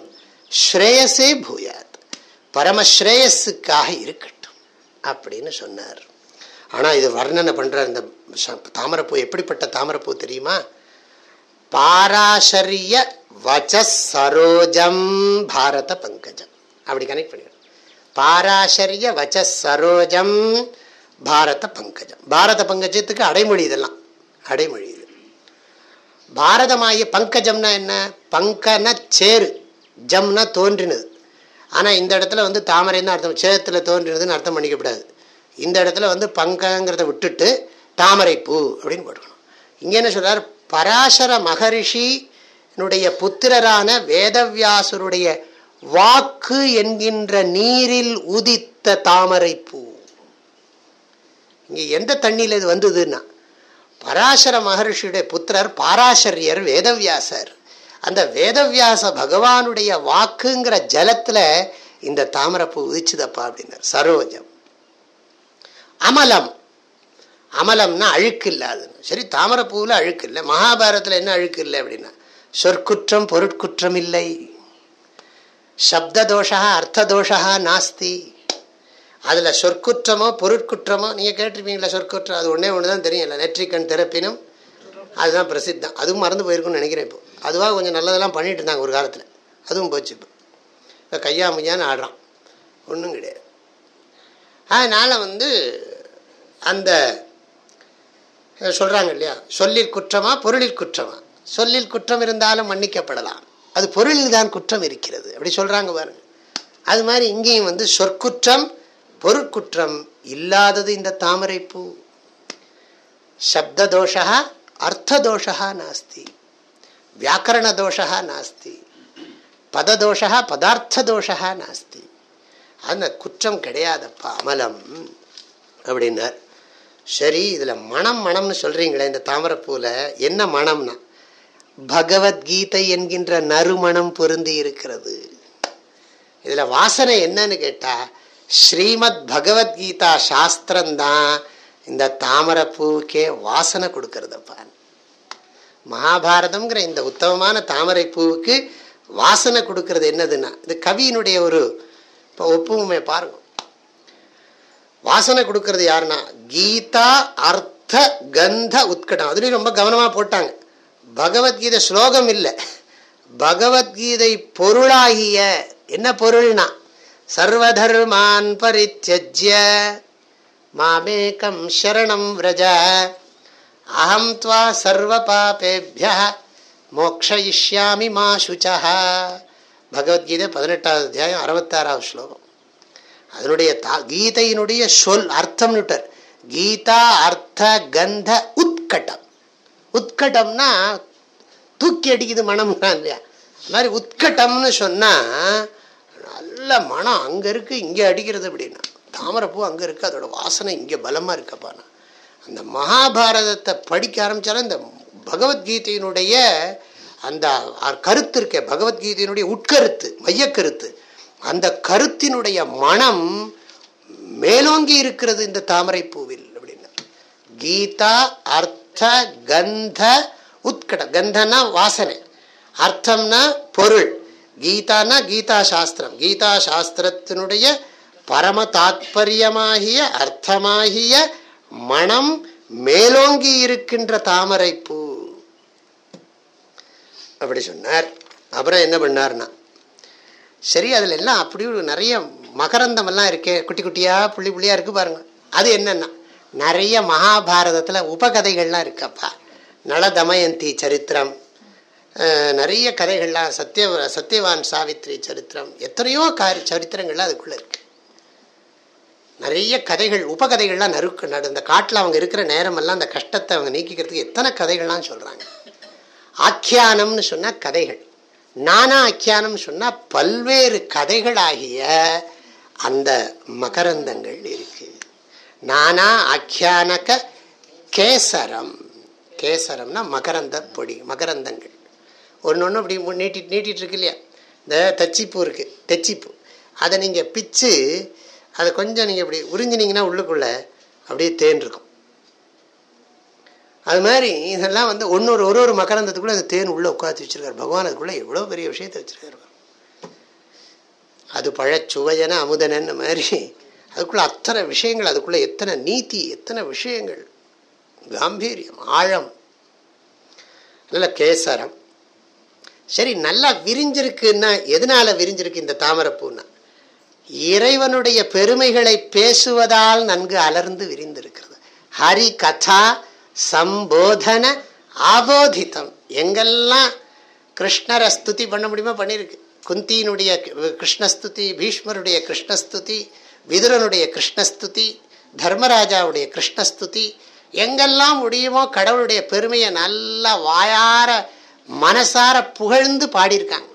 ஸ்ரேயசே பூயாத். பரமஸ்ரேயஸுக்காக இருக்கட்டும் அப்படின்னு சொன்னார். ஆனால் இது வர்ணனை பண்ணுற அந்த தாமரப்பூ எப்படிப்பட்ட தாமரைப்பூ தெரியுமா? பாராசரிய வச்ச சரோஜம் பாரத பங்கஜம். அப்படி கனெக்ட் பண்ணிக்கணும். பாராசரிய வச்ச சரோஜம் பாரத பங்கஜம். பாரத பங்கஜத்துக்கு அடைமொழி இதெல்லாம். அடைமொழி இது பங்கஜம்னா என்ன? பங்கன சேரு. ஜம்னா தோன்றினது. ஆனால் இந்த இடத்துல வந்து தாமரைன்னு அர்த்தம். சேத்துல தோன்றினதுன்னு அர்த்தம் பண்ணிக்கப்படாது. இந்த இடத்துல வந்து பங்கங்கிறத விட்டுட்டு தாமரை பூ அப்படின்னு போட்டுக்கணும். இங்கே என்ன சொல்கிறார் பராசர மகரிஷினுடைய புத்திரரான வேதவியாசருடைய வாக்கு என்கின்ற நீரில் உதித்த தாமரை பூ. இங்கே எந்த தண்ணியில் இது வந்ததுன்னா பராசர மகர்ஷியுடைய புத்திரர் பாராசரியர் வேதவியாசர். அந்த வேதவியாச பகவானுடைய வாக்குங்கிற ஜலத்துல இந்த தாமரைப்பூ உதிச்சுதப்பா அப்படின்னார். சரோஜம். அமலம். அமலம்னா அழுக்கு இல்லாதுன்னு சரி தாமரைப்பூவில் அழுக்கு இல்லை. மகாபாரதத்தில் என்ன அழுக்கு இல்லை அப்படின்னா சொற்குற்றம் பொருட்குற்றம் இல்லை. சப்த தோஷா அர்த்த தோஷா நாஸ்தி. அதில் சொற்குற்றமோ பொருட்குற்றமோ நீங்கள் கேட்டிருப்பீங்களா சொற்குற்றம் அது ஒன்றே ஒன்று தான் தெரியும் இல்லை. நெற்றிக்கண் திறப்பினும் அதுதான் பிரசித்தம். அதுவும் மறந்து போயிருக்கும்னு நினைக்கிறேன் இப்போ. அதுவாக கொஞ்சம் நல்லதெல்லாம் பண்ணிட்டு இருந்தாங்க ஒரு காலத்தில். அதுவும் போச்சு இப்போ. இப்போ கையா ஆடுறான். ஒன்றும் கிடையாது. அதனால் வந்து அந்த சொல்கிறாங்க இல்லையா? சொல்லில் குற்றமா பொருளில் குற்றமா? சொல்லில் குற்றம் இருந்தாலும் மன்னிக்கப்படலாம். அது பொருளில் தான் குற்றம் இருக்கிறது. அப்படி சொல்கிறாங்க பாருங்கள் அது மாதிரி இங்கேயும் வந்து சொற்குற்றம் பொருட்குற்றம் இல்லாதது இந்த தாமரை பூ சப்ததோஷா அர்த்ததோஷா நாஸ்தி. வியாக்கரண தோஷா நாஸ்தி. பததோஷா பதார்த்த தோஷா நாஸ்தி. அந்த குற்றம் கிடையாதப்பா அமலம். அப்படின்னார். சரி இதில் மனம் மனம்னு சொல்கிறீங்களே இந்த தாமரைப்பூவில் என்ன மனம்னா பகவத்கீதை என்கின்ற நறுமணம் பொருந்தி இருக்கிறது இதில் வாசனை என்னன்னு கேட்டால் ஸ்ரீமத் பகவத்கீதா சாஸ்திரம்தான் இந்த தாமரைப்பூவுக்கே வாசனை கொடுக்கறதப்பா. மகாபாரதம்ங்கிற இந்த உத்தமமான தாமரை பூவுக்கு வாசனை கொடுக்கறது என்னதுன்னா இது கவியினுடைய ஒரு இப்போ ஒப்புமை பாருங்க. வாசனை கொடுக்கறது யாருன்னா கீதா அர்த்த கந்த உத்கடம். அதுலேயும் ரொம்ப கவனமாக போட்டாங்க. பகவத்கீதை ஸ்லோகம் இல்லை. பகவத்கீதை பொருளாகிய என்ன பொருள்னா சர்வதர்மான் பரித்தியஜ்ய. மாமேகம் சரணம் விரஜ. அகம் துவா சர்வ பாபேபிய மோக்ஷயிஷ்யாமி மா சுச்சா பகவத்கீதை பதினெட்டாவது அத்தியாயம் அறுபத்தாறாவது ஸ்லோகம். அதனுடைய தா கீதையினுடைய சொல் அர்த்தம் அர்த்தம்னுட்டார் கீதா அர்த்த கந்த உத்கட்டம். உத்கட்டம்னா தூக்கி அடிக்குது மனம்னா இல்லையா? அது மாதிரி உத்கட்டம்னு சொன்னால் நல்ல மனம் அங்கே இருக்குது இங்கே அடிக்கிறது அப்படின்னா தாமரைப்பூ அங்கே இருக்குது அதோட வாசனை இங்கே பலமாக இருக்கப்பா அந்த மகாபாரதத்தை படிக்க ஆரம்பித்தாலும் இந்த பகவத்கீதையினுடைய அந்த கருத்து இருக்க பகவத்கீதையினுடைய உட்கருத்து மையக்கருத்து. அந்த கருத்தினுடைய மனம் மேலோங்கி இருக்கிறது இந்த தாமரை பூவில் அப்படின்னா. கீதா அர்த்த கந்த உட்கட கந்தனா வாசனை. அர்த்தம்னா பொருள். கீதானா கீதா சாஸ்திரம் கீதா சாஸ்திரத்தினுடைய பரம தாத்பரியமாகிய அர்த்தமாகிய மனம் மேலோங்கி இருக்கின்ற தாமரை பூ அப்படி சொன்னார். அப்புறம் என்ன பண்ணார்னா சரி அதில் எல்லாம் அப்படி நிறைய மகரந்தமெல்லாம் இருக்கே. குட்டி குட்டியாக புள்ளி புள்ளியாக இருக்குது பாருங்க. அது என்னென்னா நிறைய மகாபாரதத்தில் உபகதைகள்லாம் இருக்கப்பா. நல தமயந்தி சரித்திரம் நிறைய கதைகள்லாம் சத்திய சத்தியவான் சாவித்ரி சரித்திரம் எத்தனையோ காரி சரித்திரங்கள்லாம் அதுக்குள்ளே இருக்குது நிறைய கதைகள் உபகதைகள்லாம் நறுக்கு நடு இந்த காட்டில் அவங்க இருக்கிற நேரமெல்லாம் அந்த கஷ்டத்தை அவங்க நீக்கிக்கிறதுக்கு எத்தனை கதைகள்லாம் சொல்கிறாங்க ஆக்கியானம்னு சொன்னால் கதைகள். நானா ஆக்கியானம் சொன்னால் பல்வேறு கதைகளாகிய அந்த மகரந்தங்கள் இருக்கு. நானா ஆக்கியானக கேசரம். கேசரம்னா மகரந்த பொடி மகரந்தங்கள். ஒன்று ஒன்று அப்படி நீட்டி நீட்டிகிட்டு இருக்கு இல்லையா? இந்த தச்சிப்பூ இருக்குது தெச்சிப்பூ. அதை நீங்கள் பிச்சு அதை கொஞ்சம் நீங்கள் இப்படி உறிஞ்சினீங்கன்னா உள்ளுக்குள்ளே அப்படியே தேன் இருக்கும். அது மாதிரி இதெல்லாம் வந்து ஒன்னொரு ஒரு ஒரு மகரந்தத்துக்குள்ளே அந்த தேன் உள்ளே உட்காந்து வச்சுருக்காரு. பகவான் அதுக்குள்ளே எவ்வளோ பெரிய விஷயத்தை வச்சுருக்காரு அது பழச்சுவையன அமுதனன்னு மாதிரி. அதுக்குள்ளே அத்தனை விஷயங்கள் அதுக்குள்ளே எத்தனை நீதி எத்தனை விஷயங்கள். காம்பீரியம் ஆழம். நல்ல கேசரம். சரி நல்லா விரிஞ்சிருக்குன்னா எதனால விரிஞ்சிருக்கு இந்த தாமரைப்பூன்னா? இறைவனுடைய பெருமைகளை பேசுவதால் நன்கு அலர்ந்து விரிந்திருக்கிறது. ஹரி கதா சம்போதன ஆபோதித்தம் எங்கெல்லாம் கிருஷ்ணரை ஸ்துதி பண்ண முடியுமோ பண்ணியிருக்கு. குந்தியினுடைய கிருஷ்ணஸ்துதி பீஷ்மருடைய கிருஷ்ணஸ்துதி விதுரனுடைய கிருஷ்ணஸ்துதி தர்மராஜாவுடைய கிருஷ்ணஸ்துதி எங்கெல்லாம் முடியுமோ கடவுளுடைய பெருமையை நல்லா வாயார மனசார புகழ்ந்து பாடியிருக்காங்க.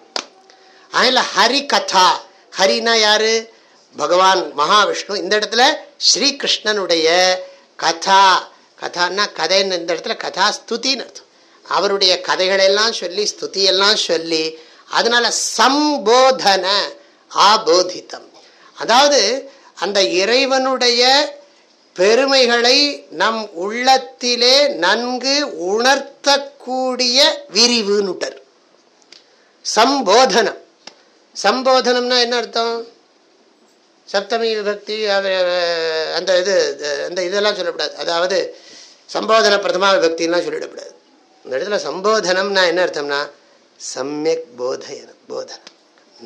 அதில் ஹரி கதா ஹரினா யாரு? பகவான் மகாவிஷ்ணு. இந்த இடத்துல ஸ்ரீகிருஷ்ணனுடைய கதா கதான்னா கதைன்னு இந்த இடத்துல கதா ஸ்துதின்னு அர்த்தம். அவருடைய கதைகளெல்லாம் சொல்லி ஸ்துதியெல்லாம் சொல்லி அதனால சம்போதன ஆபோதித்தம். அதாவது அந்த இறைவனுடைய பெருமைகளை நம் உள்ளத்திலே நன்கு உணர்த்தக்கூடிய விரிவுன்னுட்டர் சம்போதனம். சம்போதனம்னா என்ன அர்த்தம்? சப்தமி விபக்தி அந்த இது அந்த இதெல்லாம் சொல்லக்கூடாது அதாவது சம்போதன பிரதமா விபக்தின்லாம் சொல்லிடக்கூடாது இந்த இடத்துல சம்போதனம்னா என்ன அர்த்தம்னா சமயக் போதயன போதனம்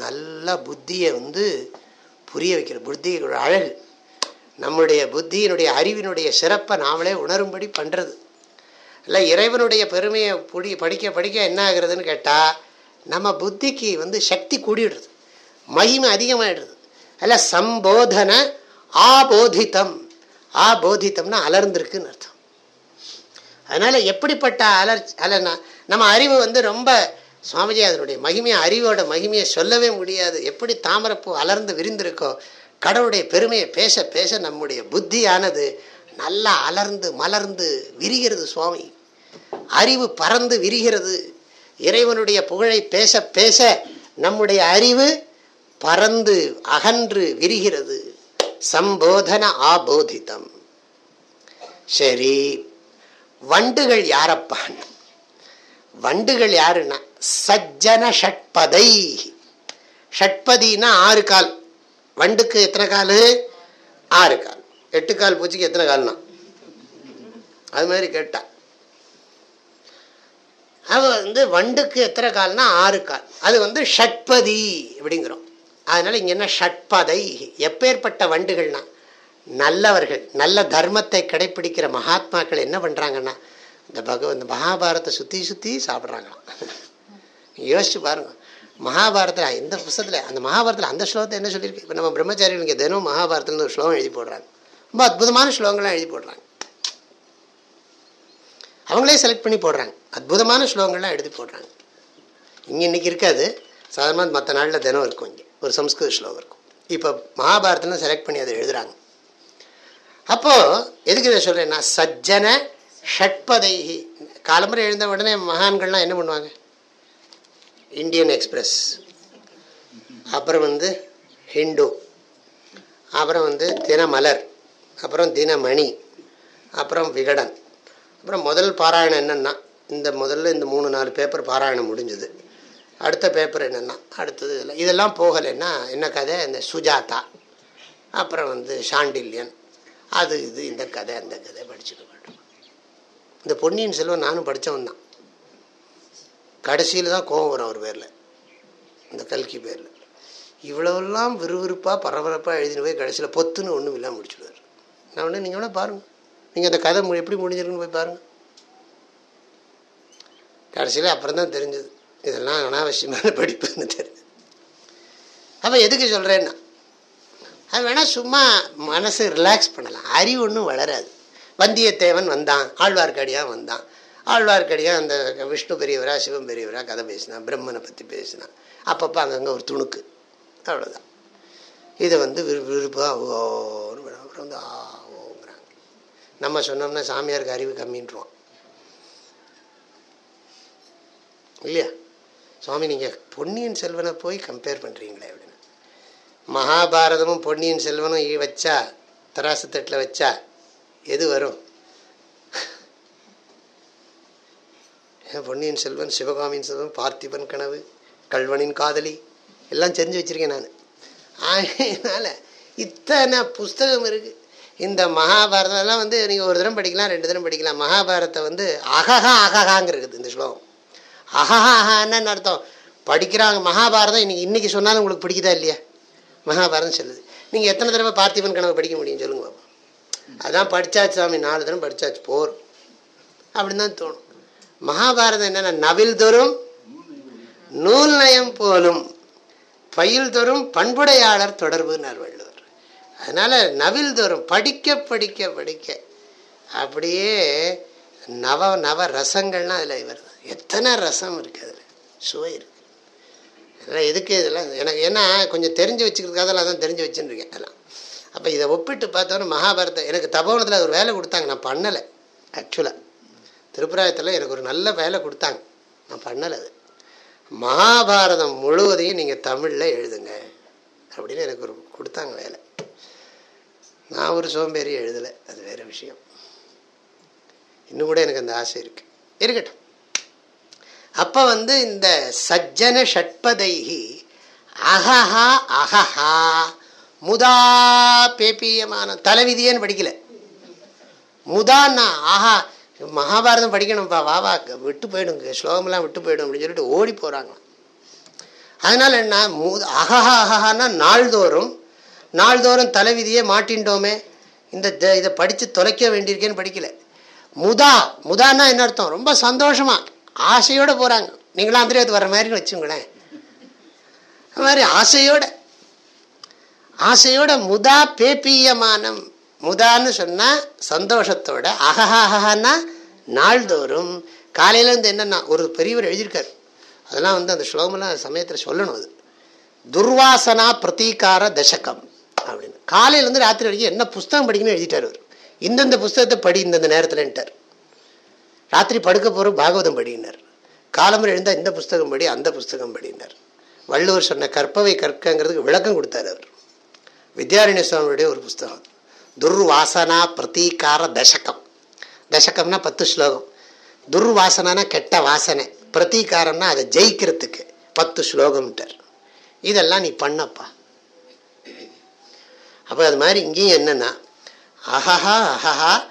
நல்ல புத்தியை வந்து புரிய வைக்கிற புத்தியோட அழகு. நம்முடைய புத்தியினுடைய அறிவினுடைய சிறப்பை நாமளே உணரும்படி பண்ணுறது இல்லை இறைவனுடைய பெருமையை புடி படிக்க படிக்க என்ன ஆகுறதுன்னு கேட்டால் நம்ம புத்திக்கு வந்து சக்தி கூடிடுறது. மகிமை அதிகமாகிடுறது அல்ல சம்போதன ஆபோதித்தம். ஆபோதித்தம்னா அலர்ந்திருக்குன்னு அர்த்தம். அதனால் எப்படிப்பட்ட அலர் அலர்னா நம்ம அறிவு வந்து ரொம்ப சுவாமிஜி அதனுடைய மகிமையை அறிவோட மகிமையை சொல்லவே முடியாது. எப்படி தாமரப்பூ அலர்ந்து விரிந்திருக்கோ கடவுளுடைய பெருமையை பேச பேச நம்முடைய புத்தியானது நல்லா அலர்ந்து மலர்ந்து விரிகிறது சுவாமி. அறிவு பறந்து விரிகிறது. இறைவனுடைய புகழை பேச பேச நம்முடைய அறிவு பறந்து அகன்று விரிகிறது. சம்போதன ஆபோதிதம். சரி வண்டுகள் யாரப்பான்? வண்டுகள் யாருன்னா? சஜ்ஜன ஷட்பதை ஷட்பதினா ஆறு கால். வண்டுக்கு எத்தனை கால்? ஆறு கால். எட்டு கால் பூச்சிக்கு எத்தனை கால்னா? அது மாதிரி கேட்டான் அவ வந்து வண்டுக்கு எத்தனை கால்னா? ஆறு கால். அது வந்து ஷட்பதி அப்படிங்கிறோம். அதனால் இங்கே என்ன ஷட்பதை? எப்பேற்பட்ட வண்டுகள்னா? நல்லவர்கள் நல்ல தர்மத்தை கடைப்பிடிக்கிற மகாத்மாக்கள் என்ன பண்ணுறாங்கன்னா இந்த பகவ இந்த மகாபாரத்தை சுற்றி சுற்றி சாப்பிட்றாங்களாம். யோசிச்சு பாருங்கள் மகாபாரத்தில் எந்த புஸ்தத்தில் அந்த மகாபாரத்தில் அந்த ஸ்லோகத்தை என்ன சொல்லியிருக்கு? இப்போ நம்ம பிரம்மச்சாரிகளுக்கு தினம் மகாபாரத்தில் ஒரு ஸ்லோகம் எழுதி போடுறாங்க. ரொம்ப அற்புதமான ஸ்லோகங்கள்லாம் எழுதி போடுறாங்க. அவங்களே செலக்ட் பண்ணி போடுறாங்க. அற்புதமான ஸ்லோகங்கள்லாம் எழுதி போடுறாங்க. இங்கே இன்னைக்கு இருக்காது. சாதாரணமாக மற்ற நாளில் தினம் இருக்கும் இங்கே. ஒரு சம்ஸ்கிருத ஸ்லோகம் இருக்கும். இப்போ மகாபாரத்தில் செலக்ட் பண்ணி அதை எழுதுகிறாங்க அப்போது எதுக்கு இதை சொல்கிறேன்னா சஜ்ஜன ஷட்பதை காலம்பரை எழுந்த உடனே மகான்கள்லாம் என்ன பண்ணுவாங்க? இந்தியன் எக்ஸ்பிரஸ் அப்புறம் வந்து ஹிண்டு அப்புறம் வந்து தினமலர். அப்புறம் தினமணி. அப்புறம் விகடன். அப்புறம் முதல் பாராயணம் என்னென்னா இந்த முதல்ல இந்த மூணு நாலு பேப்பர் பாராயணம் முடிஞ்சது. அடுத்த பேப்பர் என்னென்னா அடுத்தது இதெல்லாம் இதெல்லாம் போகலைன்னா என்ன கதை? இந்த சுஜாதா. அப்புறம் வந்து ஷாண்டில்யன். அது இது இந்த கதை அந்த கதை படிச்சுக்க மாட்டோம் இந்த பொன்னியின் செல்வன் நானும் படித்தவன் தான் கடைசியில் தான் கோபம் வரும் அவர் பேரில். இந்த கல்கி பேரில். இவ்வளவெல்லாம் விறுவிறுப்பாக பரபரப்பாக எழுதின போய் கடைசியில் பொத்துன்னு ஒன்றும் இல்லாமல் முடிச்சுடுவார். நான் ஒன்று நீங்கள் வேணால் பாருங்கள் நீங்கள் அந்த கதை எப்படி முடிஞ்சிருக்குன்னு போய் பாருங்கள் கடைசியில் அப்புறம் தான் தெரிஞ்சது. இதெல்லாம் அனாவசியமான படிப்புன்னு தெரிஞ்சது. அப்போ எதுக்கு சொல்கிறேன்னா அது வேணால் சும்மா மனசு ரிலாக்ஸ் பண்ணலாம். அறிவு ஒன்றும் வளராது. வந்தியத்தேவன் வந்தான். ஆழ்வார்க்கடியாக வந்தான். ஆழ்வார்க்கடியாக அந்த விஷ்ணு பெரியவரா சிவன் பெரியவரா கதை பேசினான் பிரம்மனை பற்றி பேசினான் அப்பப்போ அங்கங்கே ஒரு துணுக்கு. அவ்வளோதான் இதை வந்து விரு விருப்பாக ஓன்னு அப்புறம் வந்து ஆ ஓங்கிறாங்க நம்ம சொன்னோம்னா சாமியாருக்கு அறிவு கம்மின்றுவோம் இல்லையா? சுவாமி நீங்கள் பொன்னியின் செல்வனை போய் கம்பேர் பண்ணுறீங்களே அப்படின்னு. மகாபாரதமும் பொன்னியின் செல்வனும் வச்சா தராசு தட்டில் வச்சா எது வரும்? பொன்னியின் செல்வன் சிவகாமியின் செல்வன் பார்த்திபன் கனவு கல்வனின் காதலி எல்லாம் தெரிஞ்சு வச்சிருக்கேன் நான். அதனால் இத்தனை புஸ்தகம் இருக்குது இந்த மகாபாரதம்லாம் வந்து நீங்கள் ஒரு தினம் படிக்கலாம் ரெண்டு தினம் படிக்கலாம். மகாபாரத்தை வந்து அகஹா அகஹாங்கிறது இந்த ஸ்லோகம். அகஹா அஹான்னு அர்த்தம்? படிக்கிறாங்க மகாபாரதம் இன்னைக்கு இன்றைக்கி சொன்னாலும் உங்களுக்கு பிடிக்குதா இல்லையா? மகாபாரதம் சொல்லுது. நீங்கள் எத்தனை தடவை பார்த்திபன் கனவு படிக்க முடியும் சொல்லுங்க பாப்போம். அதான் படிச்சாச்சு சாமி நாலு தடவை படிச்சாச்சு போர். அப்படின்னு தான் தோணும். மகாபாரதம் என்னென்ன நவில் தோறும் நூல் நயம் போலும் பயில் தோறும் பண்புடையாளர் தொடர்புனார் வள்ளுவர். அதனால் நவில் தோறும் படிக்க படிக்க படிக்க. அப்படியே நவ நவ ரசங்கள்லாம் அதில் வருது எத்தனை ரசம் இருக்குது அதில்? சுவை இருக்குது அதெல்லாம் எதுக்கு இதெல்லாம்? எனக்கு ஏன்னா கொஞ்சம் தெரிஞ்சு வச்சுக்கிறதுக்காக அதெல்லாம் தான் தெரிஞ்சு வச்சுருக்கேன் அதெல்லாம். அப்போ இதை ஒப்பிட்டு பார்த்தோன்னா மகாபாரதம் எனக்கு தபோனத்தில் ஒரு வேலை கொடுத்தாங்க நான் பண்ணலை ஆக்சுவலாக திருப்புராயத்தில் எனக்கு ஒரு நல்ல வேலை கொடுத்தாங்க. நான் பண்ணலை அது. மகாபாரதம் முழுவதையும் நீங்கள் தமிழில் எழுதுங்க. அப்படின்னு எனக்கு ஒரு கொடுத்தாங்க வேலை. நான் ஒரு சோம்பேறி எழுதலை. அது வேறு விஷயம். இன்னும் கூட எனக்கு அந்த ஆசை இருக்கு. இருக்கட்டும். அப்போ வந்து இந்த சஜ்ஜன ஷட்பதைகி அகஹா அகஹா முதா பேப்பியமான தலைவிதியேன்னு படிக்கல. முதான்னா ஆஹா மகாபாரதம் படிக்கணும்ப்பா வா வா விட்டு போயிடுங்க ஸ்லோகமெல்லாம் விட்டு போயிடும் அப்படின்னு சொல்லிட்டு ஓடி போகிறாங்க அதனால் என்ன மூ அகஹா அகஹான்னா நாள்தோறும் நாள்தோறும் தலைவிதியே மாட்டின்டோமே இந்த த- இதை படித்து தொலைக்க வேண்டியிருக்கேன்னு படிக்கல. முதா முதான்னா என்ன அர்த்தம்? ரொம்ப சந்தோஷமாக ஆசையோடு போகிறாங்க நீங்களாம் அந்திரியாவது வர்ற மாதிரின்னு வச்சுங்களேன் அது மாதிரி ஆசையோட ஆசையோட முதா பேப்பியமானம். முதான்னு சொன்னால் சந்தோஷத்தோட அகஹாஹான்னா நாள்தோறும். காலையிலேருந்து என்னென்னா ஒரு பெரியவர் எழுதியிருக்கார். அதெல்லாம் வந்து அந்த ஸ்லோகமெல்லாம் சமயத்தில் சொல்லணும் அது. துர்வாசனா பிரதீகார தசகம் அப்படின்னு. காலையிலேருந்து ராத்திரி வரைக்கும் என்ன புஸ்தகம் படிக்கணும்னு எழுதிட்டார் அவர். இந்தந்த புஸ்தகத்தை படி இந்தந்த நேரத்தில்ன்ட்டார். ராத்திரி படுக்க போகிற பாகவதம் படினார் காலம்பரை எழுந்தால் இந்த புஸ்தகம் படி அந்த புஸ்தகம் படினார் வள்ளுவர் சொன்ன கற்பவை கற்கங்கிறதுக்கு விளக்கம் கொடுத்தார் அவர். வித்யாரண்ய சுவாமியுடைய ஒரு புஸ்தகம் துர்வாசனா பிரதீகார தசகம். தசகம்னா பத்து ஸ்லோகம். துர்வாசனானா கெட்ட வாசனை. பிரதீகாரம்னா அதை ஜெயிக்கிறதுக்கு பத்து ஸ்லோகம்ட்டார். இதெல்லாம் நீ பண்ணப்பா. அப்போ அது மாதிரி இங்கேயும் என்னென்னா அஹஹா அஹஹா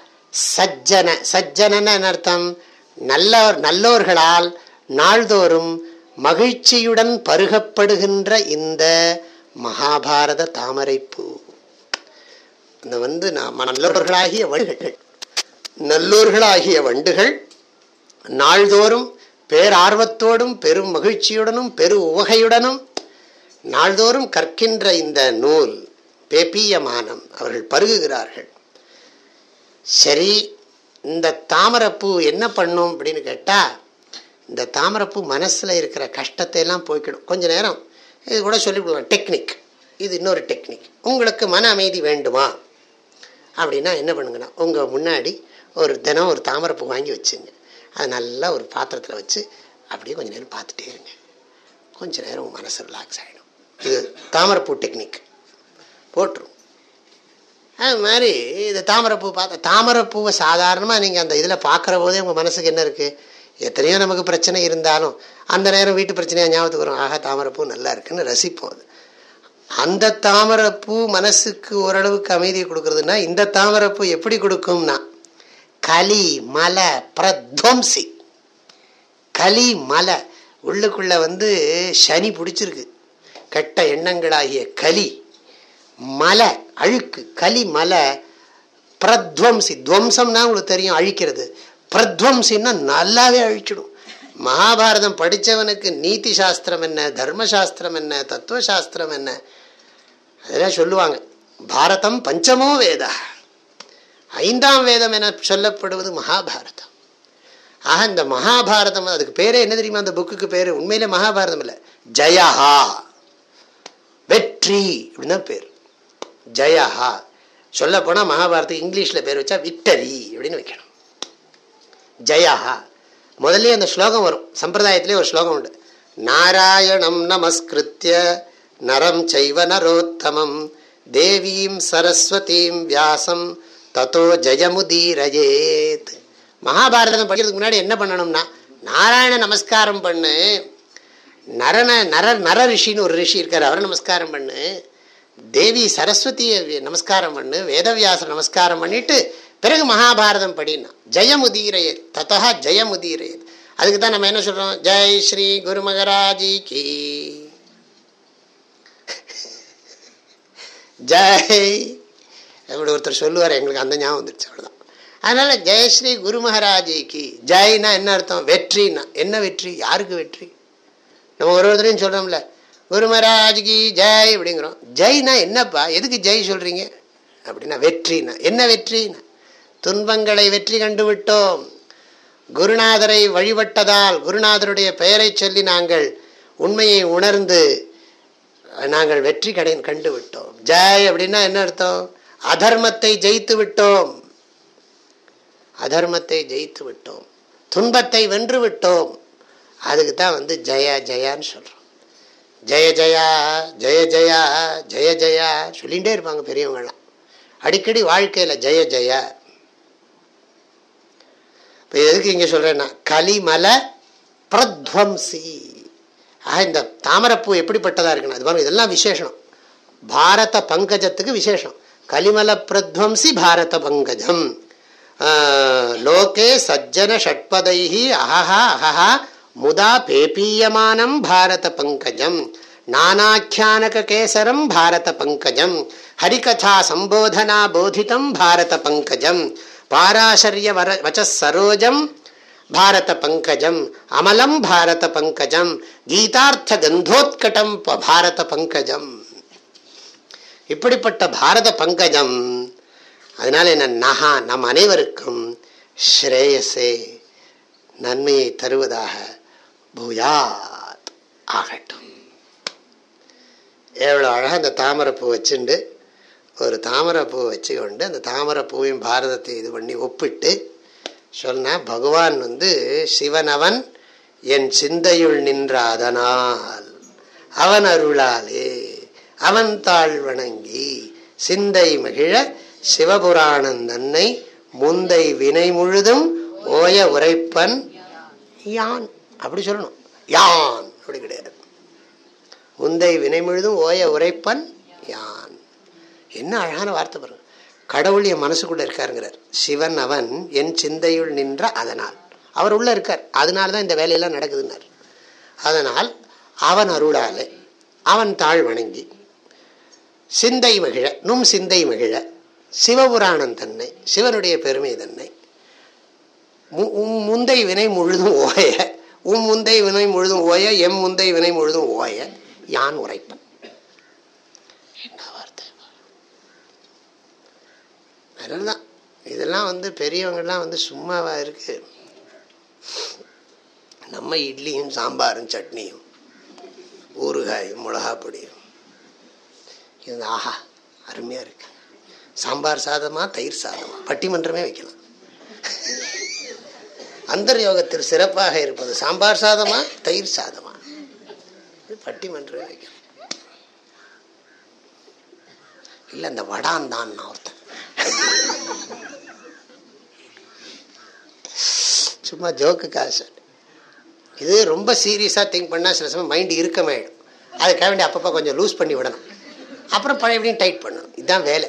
சஜ்ஜன. சஜ்ஜனன்னு என்ன அர்த்தம்? நல்லோர் நல்லோர்களால் நாள்தோறும் மகிழ்ச்சியுடன் பருகப்படுகின்ற இந்த மகாபாரத தாமரைப்பூ. இந்த வந்து நான் நல்லவர்களாகிய வண்டுகள். நல்லோர்களாகிய வண்டுகள் நாள்தோறும் பேரார்வத்தோடும் பெரும் மகிழ்ச்சியுடனும் பெரு உவகையுடனும் நாள்தோறும் கற்கின்ற இந்த நூல் பேப்பியமானம் அவர்கள் பருகுகிறார்கள். சரி இந்த தாமரைப்பூ என்ன பண்ணும் அப்படின்னு கேட்டால் இந்த தாமரைப்பூ மனசில் இருக்கிற கஷ்டத்தை எல்லாம் போய்க்கிடும் கொஞ்ச நேரம் இது கூட சொல்லிவிடுவோம் டெக்னிக். இது இன்னொரு டெக்னிக். உங்களுக்கு மன அமைதி வேண்டுமா? அப்படின்னா என்ன பண்ணுங்கன்னா உங்கள் முன்னாடி ஒரு தினம் ஒரு தாமரைப்பூ வாங்கி வச்சுங்க. அது நல்லா ஒரு பாத்திரத்தில் வச்சு அப்படியே கொஞ்சம் நேரம் பார்த்துட்டே இருங்க. கொஞ்சம் நேரம் உங்கள் மனசு ரிலாக்ஸ் ஆகிடும் இது தாமரைப்பூ டெக்னிக் போட்டுரும். அது மாதிரி இந்த தாமரைப்பூ பார்த்தா தாமரைப்பூவை சாதாரணமாக நீங்கள் அந்த இதில் பார்க்குற போதே உங்கள் மனசுக்கு என்ன இருக்குது எத்தனையோ நமக்கு பிரச்சனை இருந்தாலும் அந்த நேரம் வீட்டு பிரச்சனையாக ஞாபகத்துக்கு வரும். ஆகா தாமரைப்பூ நல்லா இருக்குன்னு ரசிப்போம் அது. அந்த தாமரைப்பூ மனசுக்கு ஓரளவுக்கு அமைதியை கொடுக்குறதுன்னா இந்த தாமரைப்பூ எப்படி கொடுக்கும்னா களி மலை பிரத்வம்சி. களி மலை உள்ளுக்குள்ள வந்து சனி பிடிச்சிருக்கு. கெட்ட எண்ணங்களாகிய களி மலை அழுக்கு. களி மலை பிரத்வம்சி. துவம்சம்னா உங்களுக்கு தெரியும் அழிக்கிறது. பிரத்வம்சின்னா நல்லாவே அழிச்சிடும். மகாபாரதம் படித்தவனுக்கு நீதி சாஸ்திரம் என்ன தர்மசாஸ்திரம் என்ன தத்துவ சாஸ்திரம் என்ன அதெல்லாம் சொல்லுவாங்க. பாரதம் பஞ்சமோ வேதா. ஐந்தாம் வேதம் என சொல்லப்படுவது மகாபாரதம். ஆக இந்த மகாபாரதம் அதுக்கு பேரே என்ன தெரியுமா? அந்த புக்குக்கு பேர். உண்மையிலே மகாபாரதம் இல்லை. ஜயஹா. வெற்றி அப்படின்னு தான் பேர். ஜயஹா. சொல்ல போனால் மகாபாரதத்துக்கு இங்கிலீஷில் பேர் வச்சா விக்டரி அப்படின்னு வைக்கணும். ஜயஹா. முதல்ல அந்த ஸ்லோகம் வரும். சம்பிரதாயத்திலே ஒரு ஸ்லோகம் உண்டு. நாராயணம் நமஸ்கிருத்திய நரம் செய்வ நரோத்தமம் தேவீம் சரஸ்வதீம் வியாசம் தத்தோ ஜெயமுதீரஜேத் மகாபாரதம் படிக்கிறதுக்கு முன்னாடி என்ன பண்ணணும்னா நாராயண நமஸ்காரம் பண்ணு. நரன நர நர ரிஷின்னு ஒரு ரிஷி இருக்கார் அவரை நமஸ்காரம் பண்ணு. தேவி சரஸ்வதியை நமஸ்காரம் பண்ணு. வேதவியாசர் நமஸ்காரம் பண்ணிட்டு பிறகு மகாபாரதம் படினா ஜெயமுதீரையர் ததா ஜெயமுதீரையர். அதுக்கு தான் நம்ம என்ன சொல்கிறோம் ஜெய் ஸ்ரீ குரு மகராஜி ஜெய் அப்படி ஒருத்தர் சொல்லுவார். எங்களுக்கு அந்த ஞாபகம் வந்துருச்சு அவ்வளோதான் அதனால் ஜெயஸ்ரீ குரு மகாராஜிக்கு ஜெய்னா என்ன அர்த்தம்? வெற்றின்னா என்ன வெற்றி? யாருக்கு வெற்றி? நம்ம ஒரு ஒருத்தரையும் சொல்கிறோம்ல குரு மகாராஜ்கி ஜெய் அப்படிங்கிறோம். ஜெய்னா என்னப்பா? எதுக்கு ஜெய் சொல்கிறீங்க அப்படின்னா வெற்றினா. என்ன வெற்றினா? துன்பங்களை வெற்றி கண்டு விட்டோம் குருநாதரை வழிபட்டதால் குருநாதருடைய பெயரை சொல்லி நாங்கள் உண்மையை உணர்ந்து நாங்கள் வெற்றி கடை கண்டு விட்டோம். ஜெய் அப்படின்னா என்ன அர்த்தம்? அதர்மத்தை ஜெயித்து விட்டோம். அதர்மத்தை ஜெயித்து விட்டோம். துன்பத்தை வென்று விட்டோம். அதுக்கு தான் வந்து ஜெயா ஜெயான்னு சொல்கிறோம் ஜெய ஜெயா ஜெய ஜெயா ஜெய ஜெயா சொல்லிகிட்டே இருப்பாங்க பெரியவங்களாம் அடிக்கடி வாழ்க்கையில் ஜெய ஜெயா. இப்போ எதுக்கு இங்கே சொல்கிறேன்னா கலிமலை பிரத்வம்சி. ஆக இந்த தாமரப்பூ எப்படிப்பட்டதாக இருக்குன்னு அது பாருங்க இதெல்லாம் விசேஷம் பாரத பங்கஜத்துக்கு விசேஷம் கலிமல பிரத்வம்சி பாரத பங்கஜம் லோகே சஜ்ஜன ஷட்பதை அஹஹா அஹஹா முதா பேபீயமானம் பாரத பங்கஜம் நானாக்கியானக கேசரம் பாரத பங்கஜம் ஹரிகதா சம்போதனா போதிதம் பாரத பங்கஜம் பாராசரிய வர வச்ச சரோஜம் பாரத பங்கஜம் அமலம் பாரத பங்கஜம் கீதார்த்த கந்தோத்கட்டம் ப- பாரத பங்கஜம். இப்படிப்பட்ட பாரத பங்கஜம் அதனால என்ன நகா நம் அனைவருக்கும் ஸ்ரேயசே நன்மையை தருவதாக பூயாத் ஆகட்டும். எவ்வளோ அழகாக அந்த தாமரைப்பூ வச்சுண்டு ஒரு தாமரைப்பூ வச்சுக்கொண்டு அந்த தாமரைப்பூவையும் பாரதத்தை இது பண்ணி ஒப்பிட்டு சொன்ன பகவான் வந்து சிவனவன் என் சிந்தையுள் நின்றாதனால் அவன் அருளாலே அவன் தாழ் வணங்கி சிந்தை மகிழ சிவபுராணன் தன்னை முந்தை வினை முழுதும் ஓய உரைப்பன் யான். அப்படி சொல்லணும். யான் அப்படி கிடையாது. முந்தை வினை முழுதும் ஓய உரைப்பன் யான். என்ன அழகான வார்த்தை பாருங்க. கடவுள் என் மனசுக்குள்ளே இருக்காருங்கிறார். சிவன் அவன் என் சிந்தையுள் நின்ற அதனால். அவர் உள்ளே இருக்கார். அதனால தான் இந்த வேலையெல்லாம் நடக்குதுன்னார். அதனால் அவன் அருளாலே அவன் தாழ் வணங்கி சிந்தை மகிழ நும் சிந்தை மகிழ சிவபுராணம் தன்னை சிவனுடைய பெருமை தன்னை மு- உம் முந்தை வினை முழுதும் ஓய உம் முந்தை வினை முழுதும் ஓய எம் முந்தை வினை முழுதும் ஓய யான் உரைப்பன். அதனால தான் இதெல்லாம் வந்து பெரியவங்கள்லாம் வந்து சும்மாவாக இருக்குது நம்ம இட்லியும் சாம்பாரும் சட்னியும் ஊறுகாயும் மிளகா பொடியும் இது ஆஹா அருமையாக இருக்கு. சாம்பார் சாதமாக தயிர் சாதமாக பட்டிமன்றமே வைக்கலாம். அந்தர்யோகத்தில் சிறப்பாக இருப்பது சாம்பார் சாதமா தயிர் சாதமா? இது பட்டிமன்றமே வைக்கலாம். இல்லை இந்த வடாந்தான் ஒருத்தன் சும்மா ஜோக்குக்காக சார் இது ரொம்ப சீரியஸாக திங்க் பண்ணால் சில சமயம் மைண்டு இறுக்கமாயிடும் அதுக்காக வேண்டிய அப்பப்போ கொஞ்சம் லூஸ் பண்ணி விடணும். அப்புறம் பழையபடியும் டைட் பண்ணணும். இதுதான் வேலை.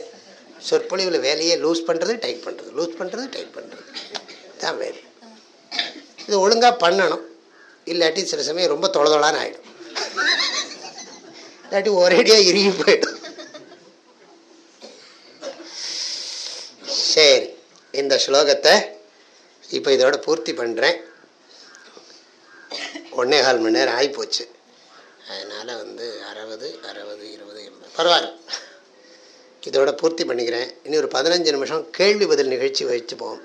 சொற்பொழிவில் வேலையே லூஸ் பண்ணுறது டைட் பண்ணுறது லூஸ் பண்ணுறது டைட் பண்ணுறது இதுதான் வேலை. இது ஒழுங்காக பண்ணணும். இல்லாட்டி சில சமயம் ரொம்ப தொலைதொலான்னு ஆகிடும் இல்லாட்டி ஒரேடியாக இறுகி போயிடும். சரி இந்த ஸ்லோகத்தை இப்போ இதோட பூர்த்தி பண்ணுறேன் ஒன்றே கால் மணி நேரம் ஆகிப்போச்சு அதனால் வந்து அறுபது அறுபது இருபது எண்பது பரவாயில்ல. இதோட பூர்த்தி பண்ணிக்கிறேன். இனி ஒரு பதினஞ்சு நிமிஷம் கேள்வி பதில் நிகழ்ச்சி வச்சுப்போம்.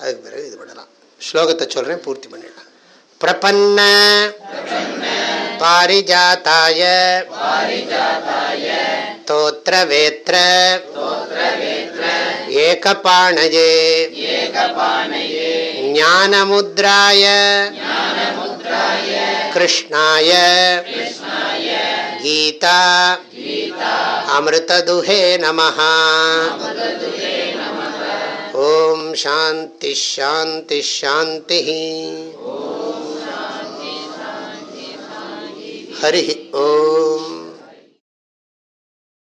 அதுக்கு பிறகு இது பண்ணலாம். ஸ்லோகத்தை சொல்கிறேன் பூர்த்தி பண்ணிடலாம். பிரபன்ன. पारिजाताय। तोत्रवेत्र एकपाणये। ज्ञानमुद्राय। कृष्णाय। गीता। अमृतदुहे नमः। ॐ शान्तिः शान्तिः शान्तिः हरिः ओम्।